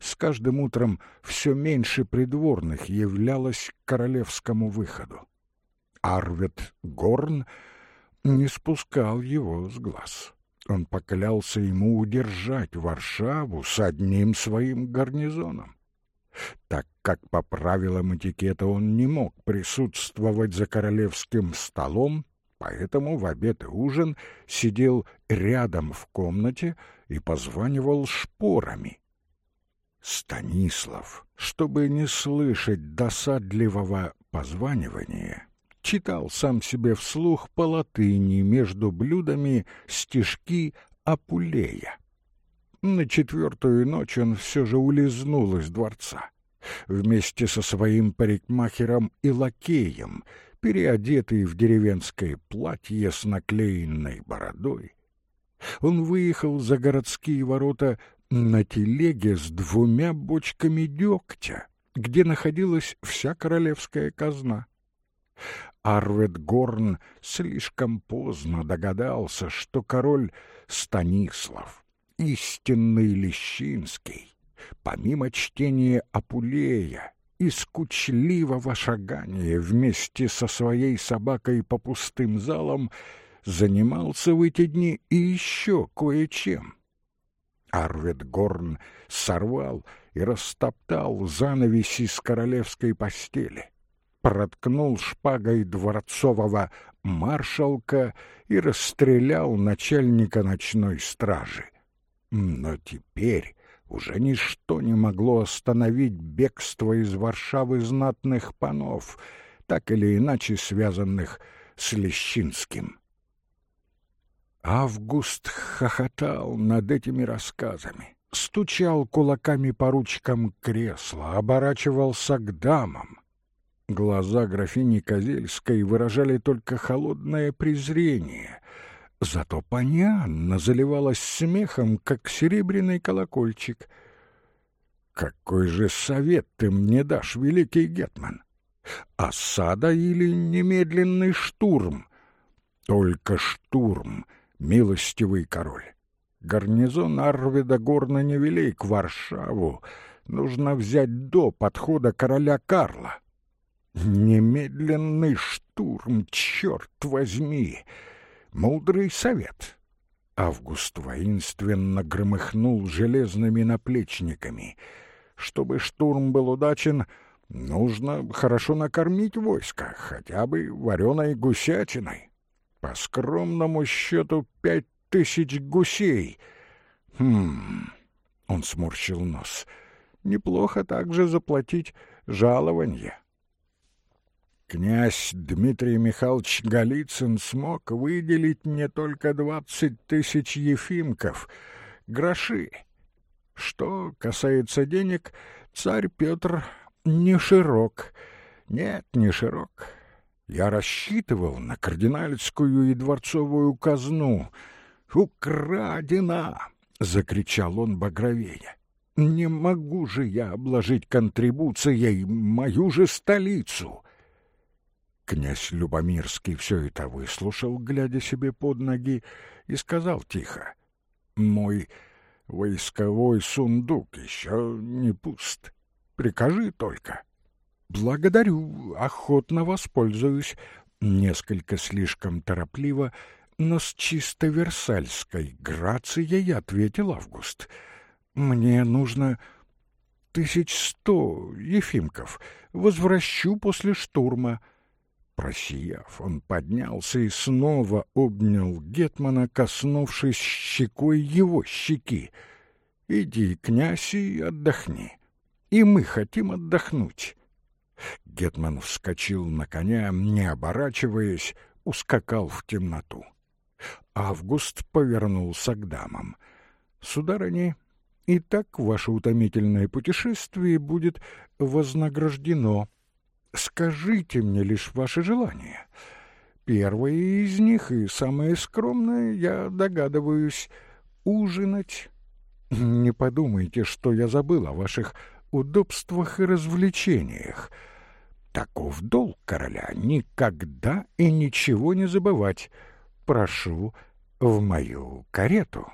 С каждым утром все меньше придворных являлось к королевскому выходу. Арвет Горн не спускал его с глаз. Он поклялся ему удержать Варшаву с одним своим гарнизоном. Так как по правилам этикета он не мог присутствовать за королевским столом, поэтому в обед и ужин сидел рядом в комнате и позванивал шпорами. Станислав, чтобы не слышать досадливого позванивания, читал сам себе вслух по латыни между блюдами стишки Апулея. На четвертую ночь он все же улизнул из дворца. Вместе со своим парикмахером и лакеем, переодетый в деревенское платье с наклеенной бородой. Он выехал за городские ворота на телеге с двумя бочками дегтя, где находилась вся королевская казна. Арвед Горн слишком поздно догадался, что король Станислав, истинный Лещинский, помимо чтения Апулея и скучливого шагания вместе со своей собакой по пустым залам, занимался в эти дни и еще кое-чем. Арвед Горн сорвал и растоптал занавеси с королевской постели — проткнул шпагой дворцового маршалка и расстрелял начальника ночной стражи. Но теперь уже ничто не могло остановить бегство из Варшавы знатных панов, так или иначе связанных с Лещинским. Август хохотал над этими рассказами, стучал кулаками по ручкам кресла, оборачивался к дамам. Глаза графини Козельской выражали только холодное презрение. Зато Паньянна заливалась смехом, как серебряный колокольчик. «Какой же совет ты мне дашь, великий Гетман? Осада или немедленный штурм?» «Только штурм, милостивый король. Гарнизон Арвида горно невелик, Варшаву нужно взять до подхода короля Карла». Немедленный штурм, черт возьми! Мудрый совет. Август воинственно громыхнул железными наплечниками. Чтобы штурм был удачен, нужно хорошо накормить войско, хотя бы вареной гусятиной. По скромному счету пять тысяч гусей. Хм, он сморщил нос. Неплохо также заплатить жалование. Князь Дмитрий Михайлович Голицын смог выделить мне только двадцать тысяч ефимков, гроши. Что касается денег, царь Петр не широк. Нет, не широк. Я рассчитывал на кардинальскую и дворцовую казну. «Украдена!» — закричал он багровея. «Не могу же я обложить контрибуцией мою же столицу!» Князь Любомирский все это выслушал, глядя себе под ноги, и сказал тихо, «Мой войсковой сундук еще не пуст. Прикажи только». «Благодарю, охотно воспользуюсь», несколько слишком торопливо, но с чисто версальской грацией ответил Август. «Мне нужно тысяч сто ефимков. Возвращу после штурма». Просияв, он поднялся и снова обнял Гетмана, коснувшись щекой его щеки. «Иди, князь, и отдохни. И мы хотим отдохнуть». Гетман вскочил на коня, не оборачиваясь, ускакал в темноту. Август повернулся к дамам. «Сударыни, Итак, ваше утомительное путешествие будет вознаграждено. Скажите мне лишь ваше желание. Первое из них и самое скромное, я догадываюсь, ужинать. Не подумайте, что я забыл о ваших удобствах и развлечениях. Таков долг короля — никогда и ничего не забывать. Прошу в мою карету».